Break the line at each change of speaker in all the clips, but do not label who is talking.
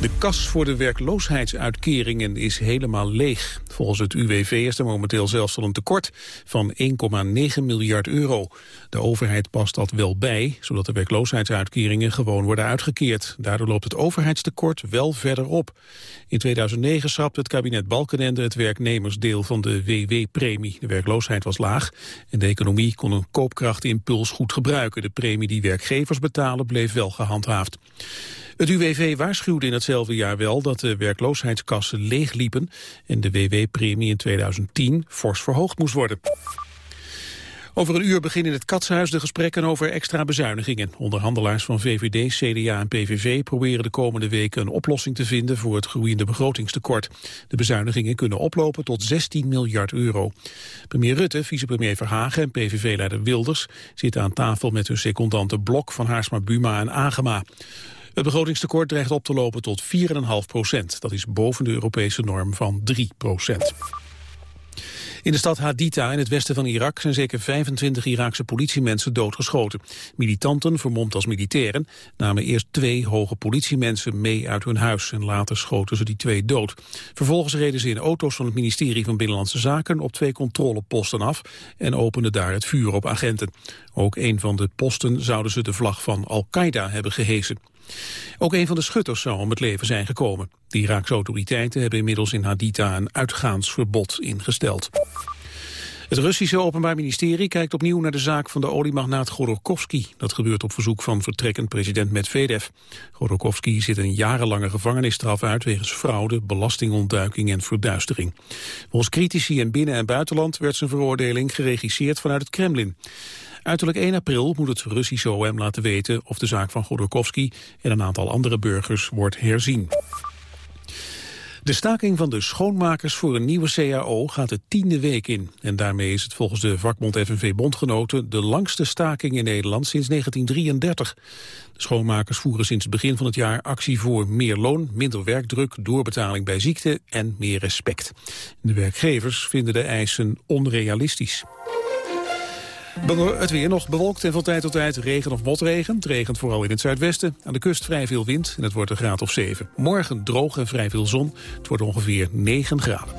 De kas voor de werkloosheidsuitkeringen is helemaal leeg. Volgens het UWV is er momenteel zelfs al een tekort van 1,9 miljard euro. De overheid past dat wel bij, zodat de werkloosheidsuitkeringen gewoon worden uitgekeerd. Daardoor loopt het overheidstekort wel verder op. In 2009 schrapte het kabinet Balkenende het werknemersdeel van de WW-premie. De werkloosheid was laag en de economie kon een koopkrachtimpuls goed gebruiken. De premie die werkgevers betalen bleef wel gehandhaafd. Het UWV waarschuwde in hetzelfde jaar wel dat de werkloosheidskassen leegliepen en de WW-premie in 2010 fors verhoogd moest worden. Over een uur beginnen in het Katshuis de gesprekken over extra bezuinigingen. Onderhandelaars van VVD, CDA en PVV proberen de komende weken een oplossing te vinden voor het groeiende begrotingstekort. De bezuinigingen kunnen oplopen tot 16 miljard euro. Premier Rutte, vicepremier Verhagen en PVV-leider Wilders zitten aan tafel met hun secondanten Blok van Haarsma Buma en Agema. Het begrotingstekort dreigt op te lopen tot 4,5 procent. Dat is boven de Europese norm van 3 procent. In de stad Haditha in het westen van Irak zijn zeker 25 Iraakse politiemensen doodgeschoten. Militanten, vermomd als militairen, namen eerst twee hoge politiemensen mee uit hun huis en later schoten ze die twee dood. Vervolgens reden ze in auto's van het ministerie van Binnenlandse Zaken op twee controleposten af en openden daar het vuur op agenten. Ook een van de posten zouden ze de vlag van Al-Qaeda hebben gehesen. Ook een van de schutters zou om het leven zijn gekomen. De Iraakse autoriteiten hebben inmiddels in Haditha een uitgaansverbod ingesteld. Het Russische Openbaar Ministerie kijkt opnieuw naar de zaak van de oliemagnaat Godorkovsky. Dat gebeurt op verzoek van vertrekkend president Medvedev. Godorkovsky zit een jarenlange gevangenisstraf uit wegens fraude, belastingontduiking en verduistering. Volgens critici in binnen- en buitenland werd zijn veroordeling geregisseerd vanuit het Kremlin. Uiterlijk 1 april moet het Russische OM laten weten of de zaak van Godorkovsky en een aantal andere burgers wordt herzien. De staking van de schoonmakers voor een nieuwe CAO gaat de tiende week in. En daarmee is het volgens de vakbond FNV-bondgenoten de langste staking in Nederland sinds 1933. De schoonmakers voeren sinds het begin van het jaar actie voor meer loon, minder werkdruk, doorbetaling bij ziekte en meer respect. De werkgevers vinden de eisen onrealistisch. Het weer nog bewolkt en van tijd tot tijd regen of motregen. Het regent vooral in het zuidwesten. Aan de kust vrij veel wind en het wordt een graad of 7. Morgen droog en vrij veel zon. Het wordt ongeveer 9 graden.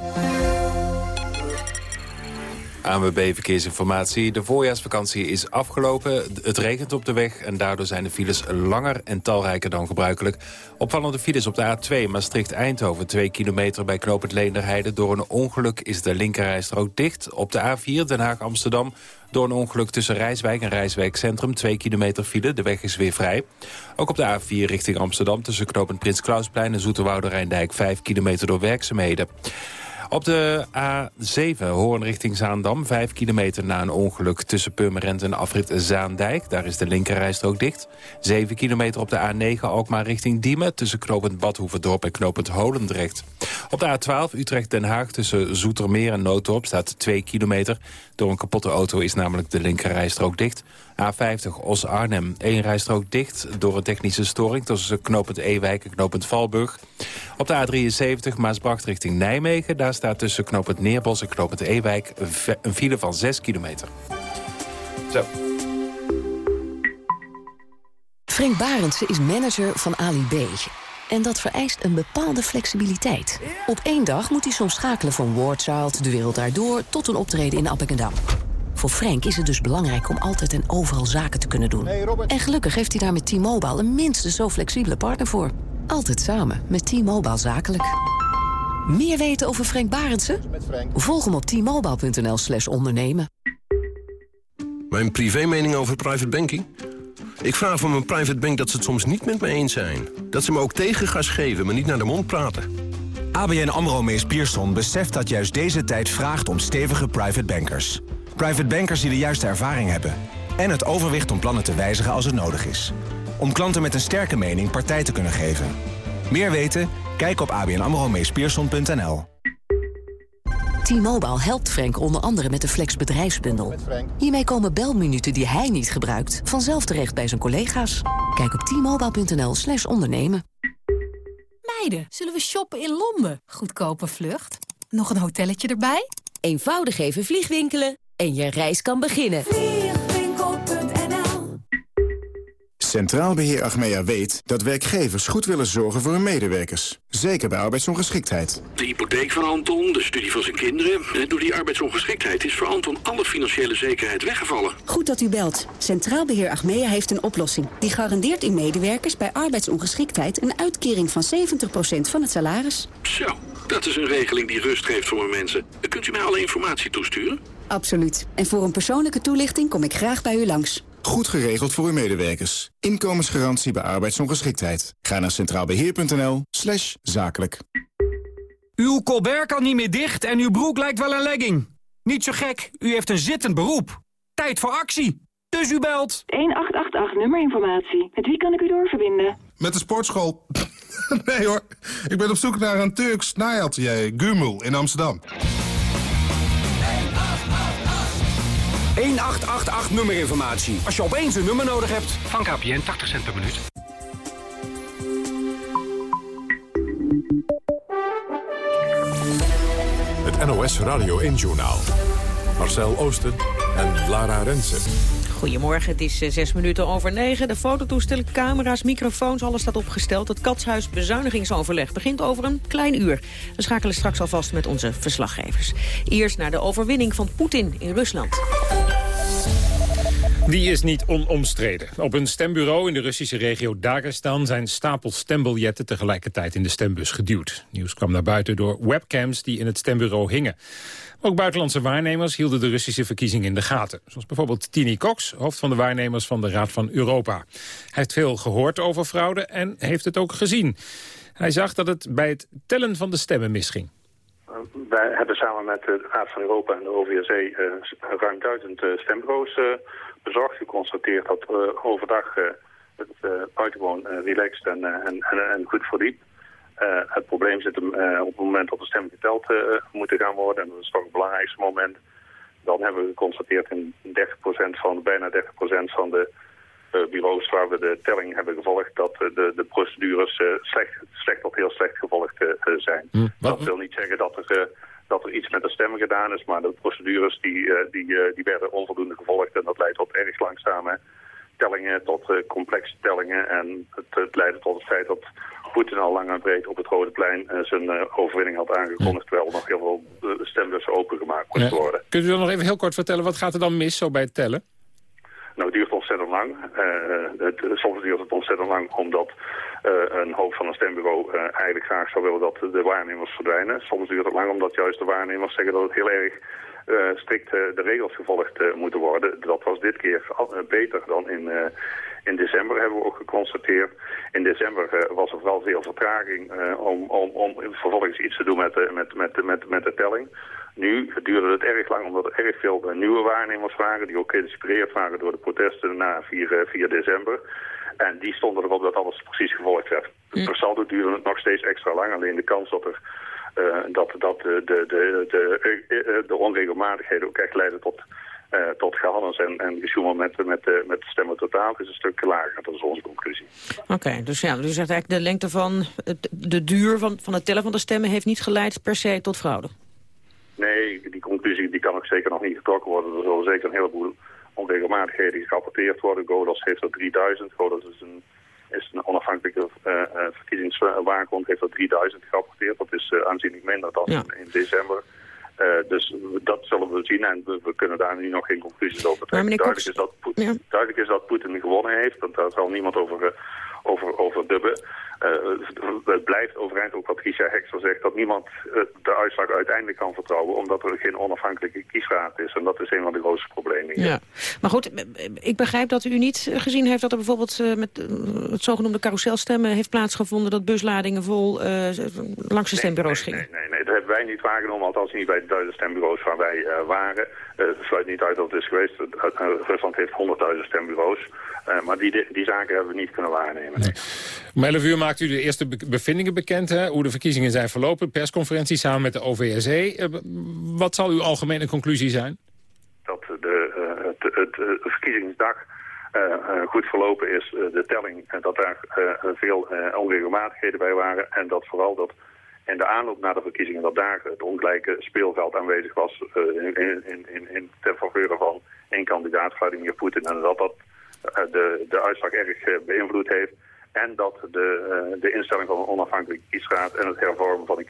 ANWB Verkeersinformatie. De voorjaarsvakantie is afgelopen. Het regent op de weg en daardoor zijn de files langer en talrijker dan gebruikelijk. Opvallende files op de A2 Maastricht-Eindhoven. 2 kilometer bij knooppunt Leenderheide. Door een ongeluk is de linkerrijstrook dicht. Op de A4 Den Haag-Amsterdam door een ongeluk tussen Rijswijk en Rijswijk Centrum. 2 kilometer file, de weg is weer vrij. Ook op de A4 richting Amsterdam tussen knooppunt Prins Klausplein en Zoeterwoude Rijndijk. 5 kilometer door werkzaamheden. Op de A7 Hoorn richting Zaandam. 5 kilometer na een ongeluk tussen Purmerend en afrit Zaandijk. Daar is de linkerrijstrook dicht. 7 kilometer op de A9 Alkmaar richting Diemen... tussen knooppunt Badhoevedorp en knooppunt Holendrecht. Op de A12 Utrecht-Den Haag tussen Zoetermeer en Noodorp staat 2 kilometer. Door een kapotte auto is namelijk de linkerrijstrook dicht. A50 Os-Arnhem. één rijstrook dicht door een technische storing... tussen knooppunt Ewijk en knooppunt Valburg. Op de A73 Maasbracht richting Nijmegen. Daar staat tussen knooppunt Neerbos en knooppunt Ewijk... een file van 6 kilometer. Zo.
Frank Barendse is manager van Ali B. En dat vereist een bepaalde flexibiliteit. Op één dag moet hij soms schakelen van Wardchild, De Wereld Daardoor... tot een optreden in Appingedam. Voor Frank is het dus belangrijk om altijd en overal zaken te kunnen doen. En gelukkig heeft hij daar met T-Mobile een minstens zo flexibele partner voor. Altijd samen met T-Mobile Zakelijk. Meer weten over Frank Barendse? Volg hem op t-mobile.nl slash ondernemen.
Mijn privé mening over private banking? Ik vraag van mijn private bank dat ze het soms niet met me eens zijn. Dat ze me ook tegengas geven, maar niet naar de mond praten.
ABN AMRO Mees Pierson beseft dat juist deze tijd vraagt om stevige private bankers. Private bankers die de juiste ervaring hebben. En het overwicht om plannen te wijzigen als het nodig is. Om klanten met een sterke mening partij te kunnen geven. Meer weten? Kijk op abnamromeespierson.nl.
T-Mobile helpt Frank onder andere met de Flex bedrijfsbundel. Hiermee komen belminuten die hij niet gebruikt... vanzelf terecht bij zijn collega's. Kijk op t-mobile.nl slash ondernemen.
Meiden, zullen we shoppen in Londen? Goedkope vlucht. Nog een hotelletje erbij?
Eenvoudig even vliegwinkelen en je reis kan beginnen. Centraal Beheer Achmea weet dat werkgevers goed willen zorgen voor hun medewerkers. Zeker bij arbeidsongeschiktheid.
De hypotheek van Anton, de studie van zijn kinderen. Door die arbeidsongeschiktheid is voor Anton alle financiële zekerheid weggevallen.
Goed dat u belt. Centraal Beheer Achmea heeft een oplossing. Die garandeert uw medewerkers bij arbeidsongeschiktheid... een uitkering van 70% van het salaris.
Zo, dat is een regeling die rust geeft voor mijn mensen. Kunt u mij alle informatie toesturen?
Absoluut. En voor een persoonlijke toelichting kom ik graag bij u langs.
Goed geregeld voor uw medewerkers. Inkomensgarantie bij arbeidsongeschiktheid. Ga naar centraalbeheer.nl slash zakelijk.
Uw colbert kan niet meer dicht en uw broek lijkt wel een legging. Niet zo gek, u heeft een zittend beroep. Tijd voor actie. Dus u belt.
1888 nummerinformatie. Met wie kan ik u doorverbinden?
Met de sportschool. nee hoor, ik ben op zoek naar een Turks naaiatelier, Gumul, in Amsterdam.
1888 nummerinformatie. Als je opeens een nummer nodig hebt.
Van KPN 80 cent per minuut.
Het NOS Radio 1 Journaal. Marcel Oosten en Lara Rensen.
Goedemorgen, het is eh, zes minuten over negen. De fototoestellen, camera's, microfoons, alles staat opgesteld. Het Katshuis bezuinigingsoverleg begint over een klein uur. We schakelen straks alvast met onze verslaggevers. Eerst naar de overwinning van Poetin in Rusland.
Die is niet onomstreden. Op een stembureau in de Russische regio Dagestan... zijn stapels stembiljetten tegelijkertijd in de stembus geduwd. Nieuws kwam naar buiten door webcams die in het stembureau hingen. Ook buitenlandse waarnemers hielden de Russische verkiezingen in de gaten. Zoals bijvoorbeeld Tini Cox, hoofd van de waarnemers van de Raad van Europa. Hij heeft veel gehoord over fraude en heeft het ook gezien. Hij zag dat het bij het tellen van de stemmen misging.
Wij hebben samen met de Raad van Europa en de OVSE uh, ruim duizend uh, stembureaus uh, bezorgd. Geconstateerd dat overdag het buitengewoon relaxed en, en, en, goed verliep. Uh, het probleem zit hem uh, op het moment dat de stemmen geteld uh, moeten gaan worden. En dat is toch het belangrijkste moment. Dan hebben we geconstateerd in 30% van, bijna 30% van de bureaus waar we de telling hebben gevolgd... dat de, de procedures slecht, slecht of heel slecht gevolgd zijn. Hm. Dat wil niet zeggen dat er, dat er iets met de stemmen gedaan is... maar de procedures die, die, die werden onvoldoende gevolgd... en dat leidt tot erg langzame tellingen, tot complexe tellingen. En het, het leidde tot het feit dat Poetin al lang en breed op het Rode Plein uh, zijn uh, overwinning had aangekondigd... terwijl er nog heel veel uh, stembussen opengemaakt moesten ja. worden.
Kunt u dan nog even heel kort vertellen, wat gaat er dan mis zo bij het tellen?
Nou, het duurt ontzettend lang. Het, soms duurt het ontzettend lang omdat een hoofd van een stembureau eigenlijk graag zou willen dat de waarnemers verdwijnen. Soms duurt het lang omdat juist de waarnemers zeggen dat het heel erg strikt uh, de regels gevolgd uh, moeten worden. Dat was dit keer beter dan in, in december, hebben we ook geconstateerd. In december was er vooral veel vertraging om, om, om vervolgens iets te doen met, de, met, met, met, met de telling. Nu duurde het erg lang omdat er erg veel nieuwe waarnemers waren... die ook geïnspireerd waren door de protesten na 4, 4 december. En die stonden erop dat alles precies gevolgd werd. Mm. Per saldo duurde het nog steeds extra lang. Alleen de kans dat er dat, dat de, de, de, de, de onregelmatigheden ook echt leiden tot, uh, tot en, en met, met, met de stemmen totaal is een stuk lager. Dat is onze conclusie.
Oké, okay, dus ja, u zegt eigenlijk de lengte van het, de duur van, van het tellen van de stemmen heeft niet geleid per se tot fraude.
Nee, die conclusie die kan ook zeker nog niet getrokken worden. Er zullen zeker een heleboel onregelmatigheden gerapporteerd worden. Godos heeft er 3000. Godos is een is een onafhankelijke uh, uh, verkiezingswaakhond, heeft er 3000 gerapporteerd. Dat is uh, aanzienlijk minder dan ja. in december. dus dat zullen we zien en we, we, kunnen daar nu nog geen conclusies over trekken. Duidelijk, is dat Poetin, ja. duidelijk is dat Poetin gewonnen heeft, want daar zal niemand over, over, over dubben. het blijft overeind ook wat Tricia Hekster zegt, dat niemand de uitslag uiteindelijk kan vertrouwen, omdat er geen onafhankelijke kiesraad is. En dat is een van de grootste problemen hier.
Ja. Maar goed, ik begrijp dat u niet gezien heeft dat er bijvoorbeeld met het zogenoemde carouselstemmen heeft plaatsgevonden, dat busladingen vol langs de stembureaus
nee,
gingen.
Nee, nee, nee, dat hebben wij niet waargenomen, althans niet bij de duizend stembureaus waar wij waren. Het sluit niet uit dat het is geweest. Rusland heeft 100.000 stembureaus. Maar die, die zaken hebben we niet kunnen waarnemen. Nee.
Om 11 uur maakt u de eerste bevindingen bekend, hè? hoe de verkiezingen zijn verlopen. Persconferentie samen met de OVSE. Wat zal uw algemene conclusie zijn?
Dat de, het, het, het, verkiezingsdag goed verlopen is. de telling, dat daar veel onregelmatigheden bij waren. En dat vooral dat in de aanloop naar de verkiezingen... dat daar het ongelijke speelveld aanwezig was in, in, in, in ten faveur van één kandidaat, Vladimir Poetin. En dat dat de, de uitslag erg beïnvloed heeft. En dat de, de instelling van een onafhankelijke kiesraad en het hervormen van de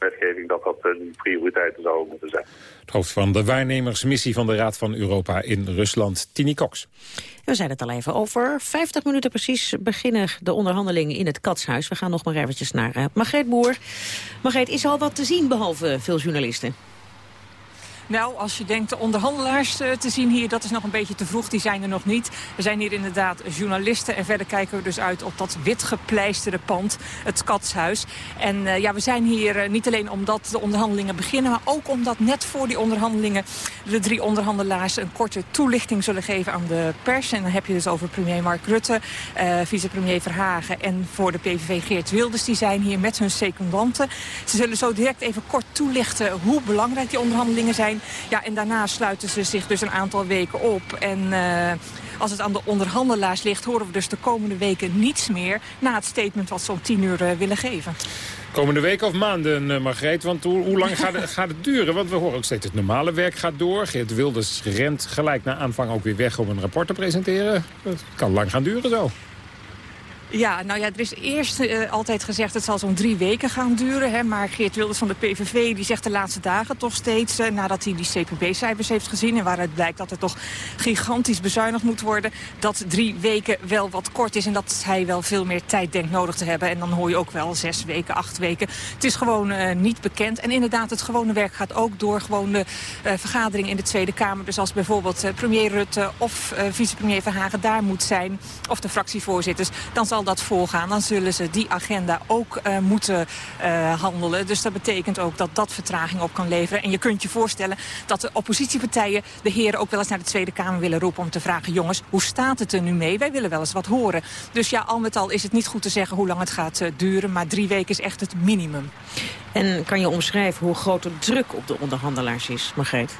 kieswetgeving, dat dat een prioriteiten zou moeten zijn.
Het hoofd van de waarnemersmissie van de Raad van Europa in Rusland, Tini Cox.
We zeiden het al even. Over 50 minuten precies beginnen de onderhandelingen in het Katshuis. We gaan nog maar eventjes naar uh, Margreet Boer. Margreet, is al wat te zien behalve veel journalisten?
Nou, als je denkt de onderhandelaars eh, te zien hier, dat is nog een beetje te vroeg. Die zijn er nog niet. Er zijn hier inderdaad journalisten. En verder kijken we dus uit op dat witgepleisterde pand, het Katshuis. En uh, ja, we zijn hier uh, niet alleen omdat de onderhandelingen beginnen... maar ook omdat net voor die onderhandelingen de drie onderhandelaars... een korte toelichting zullen geven aan de pers. En dan heb je dus over premier Mark Rutte, vicepremier Verhagen... en voor de PVV Geert Wilders. Die zijn hier met hun secundanten. Ze zullen zo direct even kort toelichten hoe belangrijk die onderhandelingen zijn ja, en daarna sluiten ze zich dus een aantal weken op. En uh, als het aan de onderhandelaars ligt, horen we dus de komende weken niets meer... na het statement wat ze om tien uur uh, willen geven.
Komende weken of maanden, uh, Margreet? Want hoe, hoe lang gaat het, gaat het, duren? Want we horen ook steeds het normale werk gaat door. Geert Wilders rent gelijk na aanvang ook weer weg om een rapport te presenteren. Het kan lang gaan duren zo.
Ja, nou ja, er is eerst uh, altijd gezegd het zal zo'n drie weken gaan duren. Hè, maar Geert Wilders van de PVV die zegt de laatste dagen toch steeds... Uh, nadat hij die CPB-cijfers heeft gezien... en waaruit blijkt dat er toch gigantisch bezuinigd moet worden... dat drie weken wel wat kort is en dat hij wel veel meer tijd denkt nodig te hebben. En dan hoor je ook wel zes weken, acht weken. Het is gewoon uh, niet bekend. En inderdaad, het gewone werk gaat ook door gewoon de vergadering in de Tweede Kamer. Dus als bijvoorbeeld premier Rutte of vicepremier Verhagen daar moet zijn... of de fractievoorzitters, dan zal dat voorgaan... dan zullen ze die agenda ook uh, moeten uh, handelen. Dus dat betekent ook dat dat vertraging op kan leveren. En je kunt je voorstellen dat de oppositiepartijen... de heren ook wel eens naar de Tweede Kamer willen roepen... om te vragen, jongens, hoe staat het er nu mee? Wij willen wel eens wat horen. Dus ja, al met al is het niet goed te zeggen hoe lang het gaat uh, duren... maar drie weken is echt het minimum.
En kan je omschrijven hoe groot de druk op de onderhandelaars is, Margreet?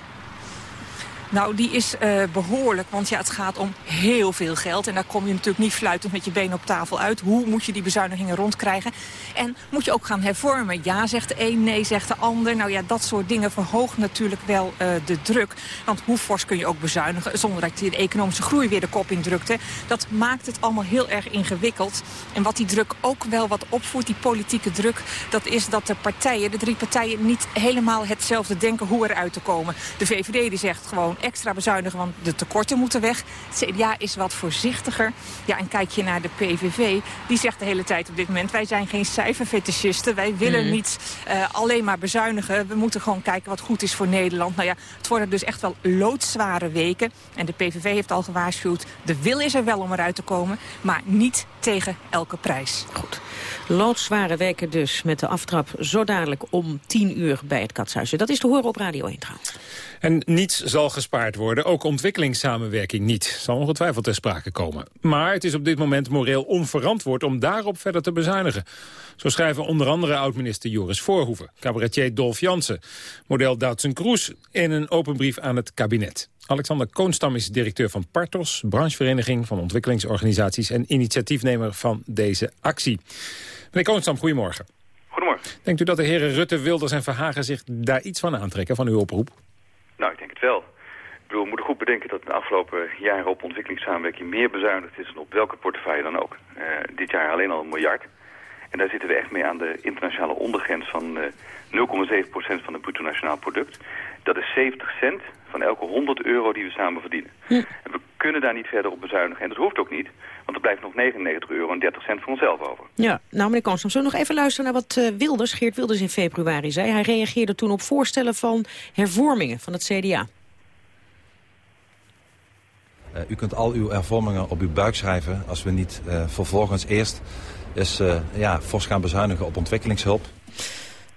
Nou, die is uh, behoorlijk, want ja, het gaat om heel veel geld. En daar kom je natuurlijk niet fluitend met je benen op tafel uit. Hoe moet je die bezuinigingen rondkrijgen? En moet je ook gaan hervormen? Ja, zegt de een, nee, zegt de ander. Nou ja, dat soort dingen verhoogt natuurlijk wel uh, de druk. Want hoe fors kun je ook bezuinigen zonder dat je de economische groei weer de kop indrukt? Hè? Dat maakt het allemaal heel erg ingewikkeld. En wat die druk ook wel wat opvoert, die politieke druk... dat is dat de partijen, de drie partijen, niet helemaal hetzelfde denken hoe eruit te komen. De VVD die zegt gewoon extra bezuinigen, want de tekorten moeten weg. Het CDA is wat voorzichtiger. Ja, en kijk je naar de PVV, die zegt de hele tijd op dit moment... wij zijn geen cijferfetischisten, wij willen mm. niet uh, alleen maar bezuinigen. We moeten gewoon kijken wat goed is voor Nederland. Nou ja, het worden dus echt wel loodzware weken. En de PVV heeft al gewaarschuwd, de wil is er wel om eruit te komen... maar niet tegen elke prijs.
Goed. Loodzware weken dus, met de aftrap zo dadelijk om 10 uur bij het Katshuizen. Dat is te horen op Radio 1 trouwens.
En niets zal gespaard worden, ook ontwikkelingssamenwerking niet. Zal ongetwijfeld ter sprake komen. Maar het is op dit moment moreel onverantwoord om daarop verder te bezuinigen. Zo schrijven onder andere oud-minister Joris Voorhoeven, cabaretier Dolf Jansen, model Doutzen Kroes in een open brief aan het kabinet. Alexander Koonstam is directeur van Partos, branchevereniging van ontwikkelingsorganisaties en initiatiefnemer van deze actie. Meneer Koonstam, goedemorgen.
Goedemorgen.
Denkt u dat de heren Rutte, Wilders en Verhagen zich daar iets van aantrekken, van uw oproep?
Nou, ik denk het wel. Ik bedoel, we moeten goed bedenken dat de afgelopen jaren op ontwikkelingssamenwerking meer bezuinigd is dan op welke portefeuille dan ook. Uh, dit jaar alleen al een miljard. En daar zitten we echt mee aan de internationale ondergrens van uh, 0,7% van het bruto nationaal product. Dat is 70 cent van elke 100 euro die we samen verdienen. Hm. En we kunnen daar niet verder op bezuinigen. En dat hoeft ook niet, want er blijft nog 99 euro en 30 cent voor onszelf over.
Ja, nou meneer Kansam, zullen we nog even luisteren naar wat uh, Wilders, Geert Wilders in februari zei? Hij reageerde toen op voorstellen van hervormingen van het CDA.
Uh, u kunt al uw hervormingen op uw buik schrijven als we niet uh, vervolgens eerst eens ja, fors gaan bezuinigen op ontwikkelingshulp.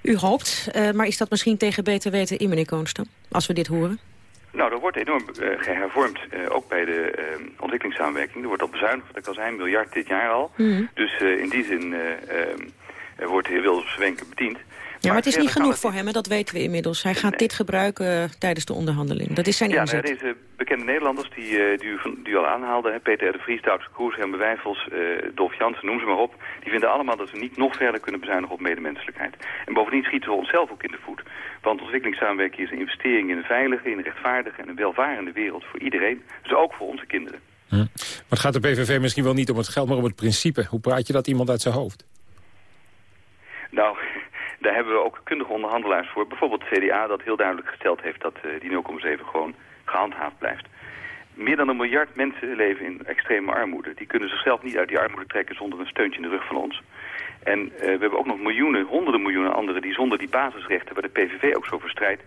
U hoopt, maar is dat misschien tegen beter weten in, meneer Koonstam, als we dit horen?
Nou, er wordt enorm uh, gehervormd, uh, ook bij de uh, ontwikkelingssamenwerking. Er wordt al bezuinigd, al zei, een miljard dit jaar al. Mm. Dus in die zin wordt de heer Wilders Wenken bediend.
Ja, maar, het is niet genoeg voor hem, en dat weten we inmiddels. Hij gaat nee. dit gebruiken tijdens de onderhandeling. Dat is zijn
ja,
inzet.
Ja, deze bekende Nederlanders die, die, u, die u al aanhaalde... Peter de Vries, Douds Kroes, Herman Wijfels, Dolf Jansen, noem ze maar op... die vinden allemaal dat we niet nog verder kunnen bezuinigen op medemenselijkheid. En bovendien schieten we onszelf ook in de voet. Want ontwikkelingssamenwerking is een investering in een veilige, in een rechtvaardige en een welvarende wereld voor iedereen. Dus ook voor onze kinderen.
Hm. Maar het gaat de PVV misschien wel niet om het geld, maar om het principe. Hoe praat je dat iemand uit zijn hoofd?
Daar hebben we ook kundige onderhandelaars voor. Bijvoorbeeld het CDA dat heel duidelijk gesteld heeft dat uh, die 0,7 gewoon gehandhaafd blijft. Meer dan een miljard mensen leven in extreme armoede. Die kunnen zichzelf niet uit die armoede trekken zonder een steuntje in de rug van ons. En uh, we hebben ook nog miljoenen, honderden miljoenen anderen... die zonder die basisrechten, waar de PVV ook zo verstrijdt...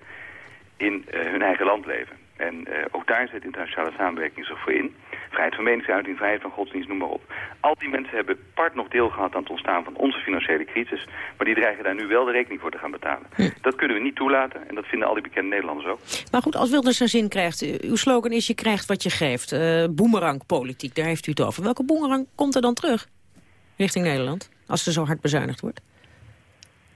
in uh, hun eigen land leven. En uh, ook daar zit internationale samenwerking zich voor in. Vrijheid van meningsuiting, vrijheid van godsdienst, noem maar op. Al die mensen hebben part nog deel gehad aan het ontstaan van onze financiële crisis. Maar die dreigen daar nu wel de rekening voor te gaan betalen. Hm. Dat kunnen we niet toelaten en dat vinden al die bekende Nederlanders ook.
Maar goed, als Wilders zijn zin krijgt, uw slogan is je krijgt wat je geeft. Uh, boemerangpolitiek, daar heeft u het over. Welke boemerang komt er dan terug richting Nederland? Als er zo hard bezuinigd wordt?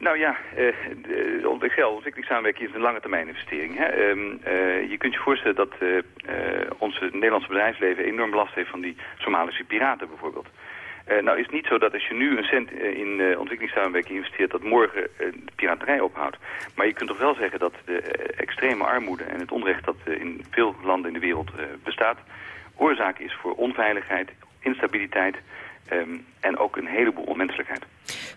Nou ja, uh, de ontwikkelingssamenwerking is een lange termijn investering. Hè? Um, uh, je kunt je voorstellen dat uh, onze Nederlandse bedrijfsleven enorm last heeft van die Somalische piraten bijvoorbeeld. nou is het niet zo dat als je nu een cent in ontwikkelingssamenwerking investeert... dat morgen de piraterij ophoudt. Maar je kunt toch wel zeggen dat de extreme armoede en het onrecht... dat in veel landen in de wereld bestaat... oorzaak is voor onveiligheid, instabiliteit... Um, en ook een heleboel onmenselijkheid.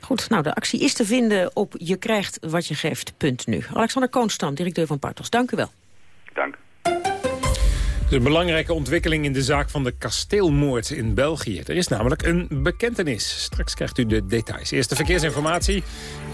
Goed, nou de actie is te vinden op je krijgt wat je geeft, nu. Alexander Koonstam, directeur van Partos, dank u wel.
Een belangrijke ontwikkeling in de zaak van de kasteelmoord in België. Er is namelijk een bekentenis. Straks krijgt u de details. Eerste verkeersinformatie.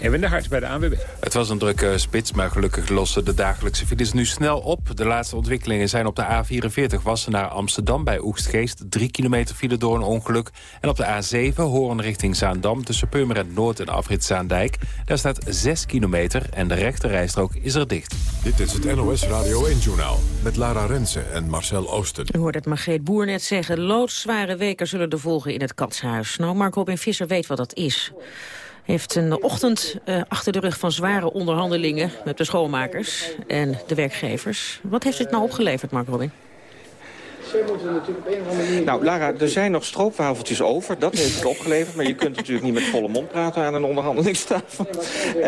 Even de Hart bij de ANWB.
Het was een drukke spits, maar gelukkig lossen de dagelijkse files nu snel op. De laatste ontwikkelingen zijn op de A44 Wassen naar Amsterdam bij Oegstgeest. Drie kilometer file door een ongeluk. En op de A7 Hoorn richting Zaandam tussen Purmerend Noord en Afrit Zaandijk. Daar staat 6 kilometer en de rechte rijstrook is er dicht.
Dit is het NOS Radio 1-journaal met Lara Rensen en Marcel Oosten.
U hoort het Margreet Boer net zeggen. Loodzware weken zullen er volgen in het katshuis. Nou, Mark Robin Visser weet wat dat is heeft een ochtend uh, achter de rug van zware onderhandelingen... met de schoonmakers en de werkgevers. Wat heeft dit nou opgeleverd, Mark Robin?
Nou, Lara, er zijn nog stroopwafeltjes over. Dat heeft het opgeleverd. Maar je kunt natuurlijk niet met volle mond praten aan een onderhandelingstafel. Uh,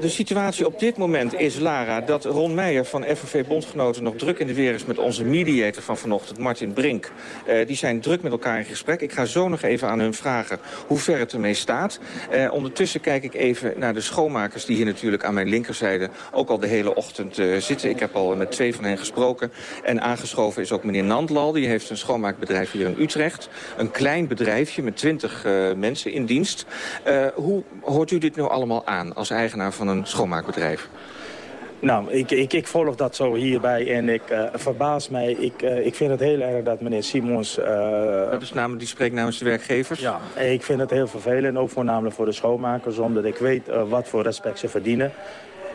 de situatie op dit moment is, Lara, dat Ron Meijer van FNV Bondgenoten... nog druk in de weer is met onze mediator van vanochtend, Martin Brink. Uh, die zijn druk met elkaar in gesprek. Ik ga zo nog even aan hun vragen hoe ver het ermee staat. Uh, ondertussen kijk ik even naar de schoonmakers... die hier natuurlijk aan mijn linkerzijde ook al de hele ochtend zitten. Ik heb al met twee van hen gesproken. En aangeschoven is ook meneer Nandland die heeft een schoonmaakbedrijf hier in Utrecht. Een klein bedrijfje met twintig uh, mensen in dienst. Uh, hoe hoort u dit nu allemaal aan als eigenaar van een schoonmaakbedrijf?
Nou, ik, ik, ik, volg dat zo hierbij en ik uh, verbaas mij. Ik, uh, ik vind het heel erg dat meneer Simons...
Uh, dat is namelijk, die spreekt namens de werkgevers?
Ja, ik vind het heel vervelend, ook voornamelijk voor de schoonmakers... omdat ik weet wat voor respect ze verdienen.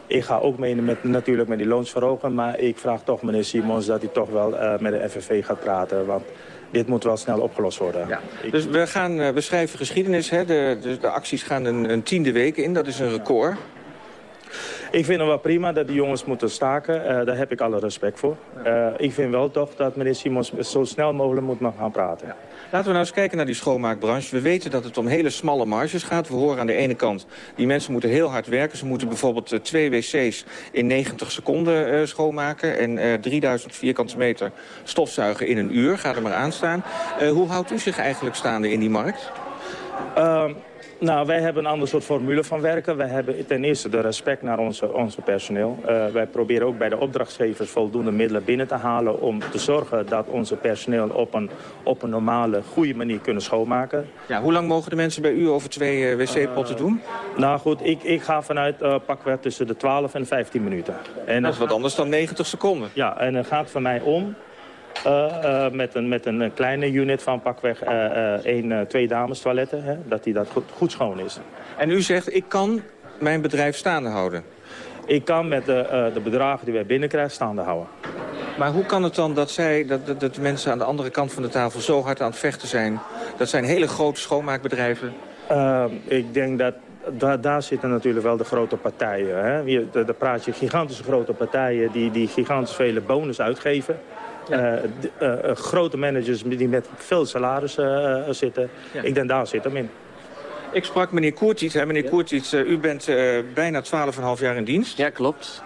Ik ga ook mee met, natuurlijk met die loonsverhogen. Maar ik vraag toch meneer Simons dat hij toch wel uh, met de FNV gaat praten. Want dit moet wel snel opgelost worden. Ja.
Dus we gaan uh, beschrijven geschiedenis. Hè? De, de, de, acties gaan een, een tiende week in. Dat is een record.
Ik vind het wel prima dat die jongens moeten staken. Uh, daar heb ik alle respect voor. Uh, ik vind wel toch dat meneer Simons zo snel mogelijk moet gaan praten. Ja.
Laten we nou eens kijken naar die schoonmaakbranche. We weten dat het om hele smalle marges gaat. We horen aan de ene kant, die mensen moeten heel hard werken. Ze moeten bijvoorbeeld uh, twee wc's in 90 seconden schoonmaken... en 3000 vierkante meter stofzuigen in een uur. Ga er maar aan staan. hoe houdt u zich eigenlijk staande in die markt?
Nou, wij hebben een ander soort formule van werken. Wij hebben ten eerste de respect naar onze, onze personeel. Uh, wij proberen ook bij de opdrachtgevers voldoende middelen binnen te halen... om te zorgen dat onze personeel op een, op een normale, goede manier kunnen schoonmaken.
Ja, hoe lang mogen de mensen bij u over twee uh, wc-potten doen?
Nou goed, ik, ik ga vanuit pakweg tussen de 12 en 15 minuten.
En dat is wat anders dan 90 seconden.
Ja, en het gaat voor mij om met, een, met een kleine unit van pakweg uh, één, twee dames toiletten. Hè, dat die dat goed, goed, schoon is.
En u zegt, ik kan mijn bedrijf staande houden?
Ik kan met de, de bedragen die wij binnenkrijgen staande houden.
Maar hoe kan het dan dat, zij, dat, dat, de mensen aan de andere kant van de tafel zo hard aan het vechten zijn? Dat zijn hele grote schoonmaakbedrijven.
ik denk dat daar, daar, zitten natuurlijk wel de grote partijen. Hè? Daar praat je gigantische grote partijen die, die gigantisch vele bonus uitgeven. Ja. Uh, uh, grote managers die met veel salaris zitten. Ja. Ik denk daar zit hem in.
Ik sprak meneer Koertiet. Meneer ja. Koertiet, u bent bijna 12,5 jaar in dienst.
Ja, klopt.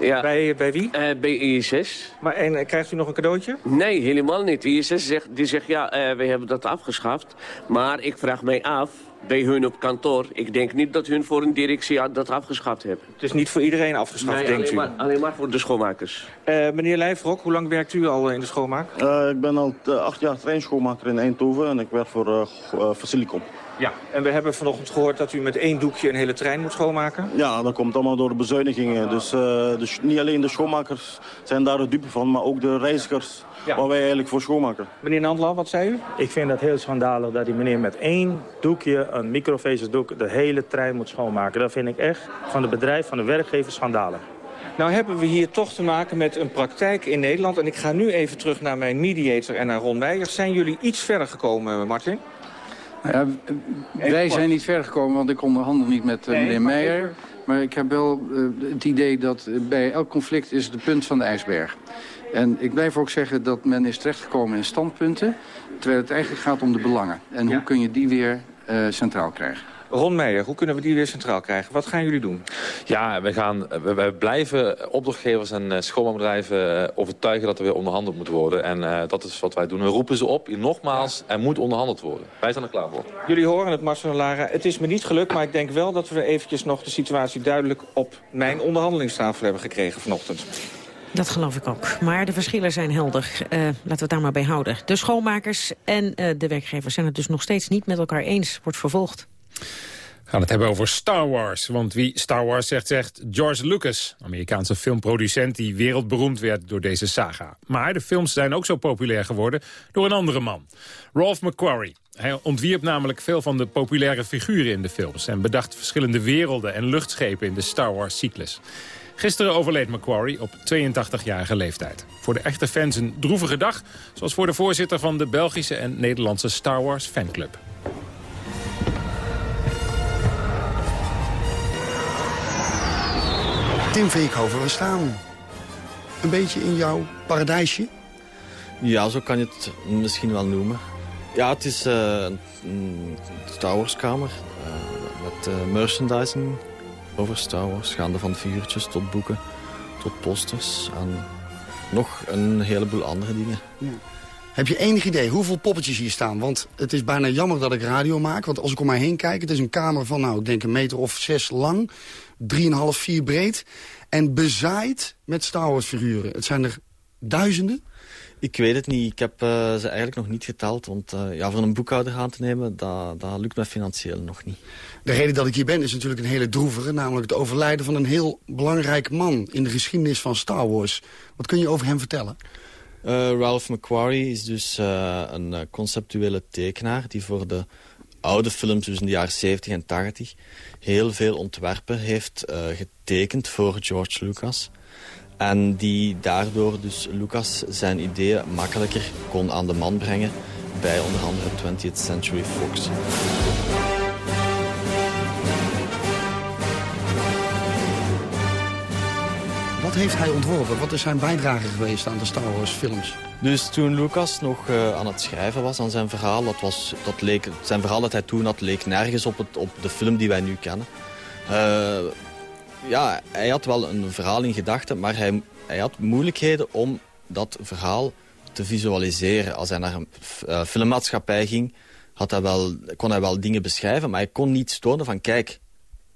Ja.
Bij, bij wie?
Eh, bij ISS.
Maar, en eh, krijgt u nog een cadeautje?
Nee, helemaal niet. ISS zegt, die zegt, ja, eh, we hebben dat afgeschaft. Maar ik vraag mij af, bij hun op kantoor... ik denk niet dat hun voor een directie dat afgeschaft hebben.
Het is niet voor iedereen afgeschaft,
nee,
denkt
alleen
u?
Maar, alleen maar voor de schoonmakers.
Eh, meneer Lijfrok, hoe lang werkt u al in de schoonmaak?
Uh, ik ben al acht jaar treinschoonmaker in Eindhoven en ik werk voor uh, Facilicom.
Ja, en we hebben vanochtend gehoord dat u met één doekje een hele trein moet schoonmaken.
Ja, dat komt allemaal door de bezuinigingen. Dus, dus niet alleen de schoonmakers zijn daar de dupe van, maar ook de reizigers ja. waar wij eigenlijk voor schoonmaken.
Meneer Nandla, wat zei u? Ik vind dat heel schandalig dat die meneer met één doekje, een microvezeldoek, de hele trein moet schoonmaken. Dat vind ik echt van het bedrijf, van de werkgever schandalig. Nou hebben we hier toch te maken met een praktijk in Nederland. En ik ga nu even terug naar mijn mediator en naar Ron Meijers. Zijn jullie iets verder gekomen, Martin?
Ja, wij zijn niet verder gekomen, want ik onderhandel niet met uh, meneer Meijer. Maar ik heb wel uh, het idee dat uh, bij elk conflict is het de punt van de ijsberg. En ik blijf ook zeggen dat men is terechtgekomen in standpunten... terwijl het eigenlijk gaat om de belangen. En ja. hoe kun je die weer centraal krijgen?
Ron Meijer, hoe kunnen we die weer centraal krijgen? Wat gaan jullie doen?
Ja, we, gaan, we, we blijven opdrachtgevers en uh, schoonmaakbedrijven uh, overtuigen dat er weer onderhandeld moet worden. En uh, dat is wat wij doen. We roepen ze op, nogmaals, er moet onderhandeld worden. Wij zijn er klaar voor.
Jullie horen het, Marcel en Lara. Het is me niet gelukt, maar ik denk wel dat we eventjes nog de situatie duidelijk op mijn onderhandelingstafel hebben gekregen vanochtend.
Dat geloof ik ook. Maar de verschillen zijn helder. Uh, laten we het daar maar bij houden. De schoonmakers en uh, de werkgevers zijn het dus nog steeds niet met elkaar eens. Wordt vervolgd.
We gaan het hebben over Star Wars. Want wie Star Wars zegt, zegt George Lucas. Amerikaanse filmproducent die wereldberoemd werd door deze saga. Maar de films zijn ook zo populair geworden door een andere man. Ralph McQuarrie. Hij ontwierp namelijk veel van de populaire figuren in de films... en bedacht verschillende werelden en luchtschepen in de Star Wars-cyclus. Gisteren overleed Macquarie op 82-jarige leeftijd. Voor de echte fans een droevige dag, zoals voor de voorzitter van de Belgische en Nederlandse Star Wars fanclub.
Tim Veekhoven, we staan een beetje in jouw paradijsje.
Ja, zo kan je het misschien wel noemen. Ja, het is uh, een Star Wars kamer uh, met uh, merchandising over Star Wars. Gaande van figuurtjes tot boeken, tot posters en nog een heleboel andere dingen.
Ja. Heb je enig idee hoeveel poppetjes hier staan? Want het is bijna jammer dat ik radio maak. Want als ik om mij heen kijk, het is een kamer van, nou, ik denk een meter of zes lang. 3,5, 4 breed. En bezaaid met Star Wars figuren. Het zijn er duizenden.
Ik weet het niet. Ik heb uh, ze eigenlijk nog niet geteld. Want uh, ja, voor een boekhouder aan te nemen, dat, dat lukt mij financieel nog niet.
De reden dat ik hier ben is natuurlijk een hele droevige. Namelijk het overlijden van een heel belangrijk man in de geschiedenis van Star Wars. Wat kun je over hem vertellen?
Uh, Ralph McQuarrie is dus een conceptuele tekenaar... die voor de oude films, dus in de jaren 70 en 80... heel veel ontwerpen heeft getekend voor George Lucas... En die daardoor dus Lucas zijn ideeën makkelijker kon aan de man brengen bij onder andere 20th Century Fox.
Wat heeft hij ontworpen? Wat is zijn bijdrage geweest aan de Star Wars films?
Dus toen Lucas nog uh, aan het schrijven was aan zijn verhaal... Dat was, dat leek, zijn verhaal dat hij toen had leek nergens op, het, op de film die wij nu kennen... Uh, ja, hij had wel een verhaal in gedachten, maar hij, hij had moeilijkheden om dat verhaal te visualiseren. Als hij naar een uh, filmmaatschappij ging, had hij wel, kon hij wel dingen beschrijven, maar hij kon niet tonen van kijk,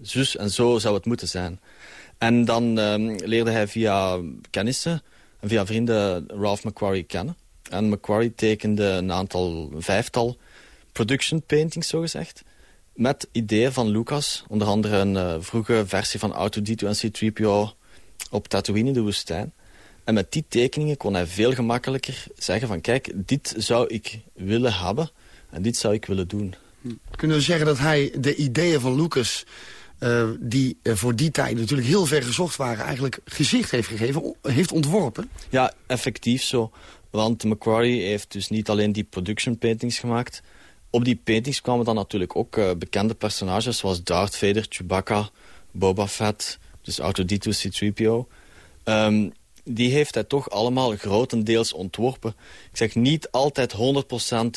zus en zo zou het moeten zijn. En dan um, leerde hij via kennissen en via vrienden Ralph McQuarrie kennen. En McQuarrie tekende een aantal, vijftal production paintings, zogezegd met ideeën van Lucas. Onder andere een uh, vroege versie van Autodito en C-3PO op Tatooine in de woestijn. En met die tekeningen kon hij veel gemakkelijker zeggen van... kijk, dit zou ik willen hebben en dit zou ik willen doen.
Kunnen we zeggen dat hij de ideeën van Lucas... Uh, die uh, voor die tijd natuurlijk heel ver gezocht waren... eigenlijk gezicht heeft gegeven, heeft ontworpen?
Ja, effectief zo. Want McQuarrie heeft dus niet alleen die production paintings gemaakt... Op die paintings kwamen dan natuurlijk ook uh, bekende personages... zoals Darth Vader, Chewbacca, Boba Fett, dus Autodito, C-3PO. Um, die heeft hij toch allemaal grotendeels ontworpen. Ik zeg niet altijd 100%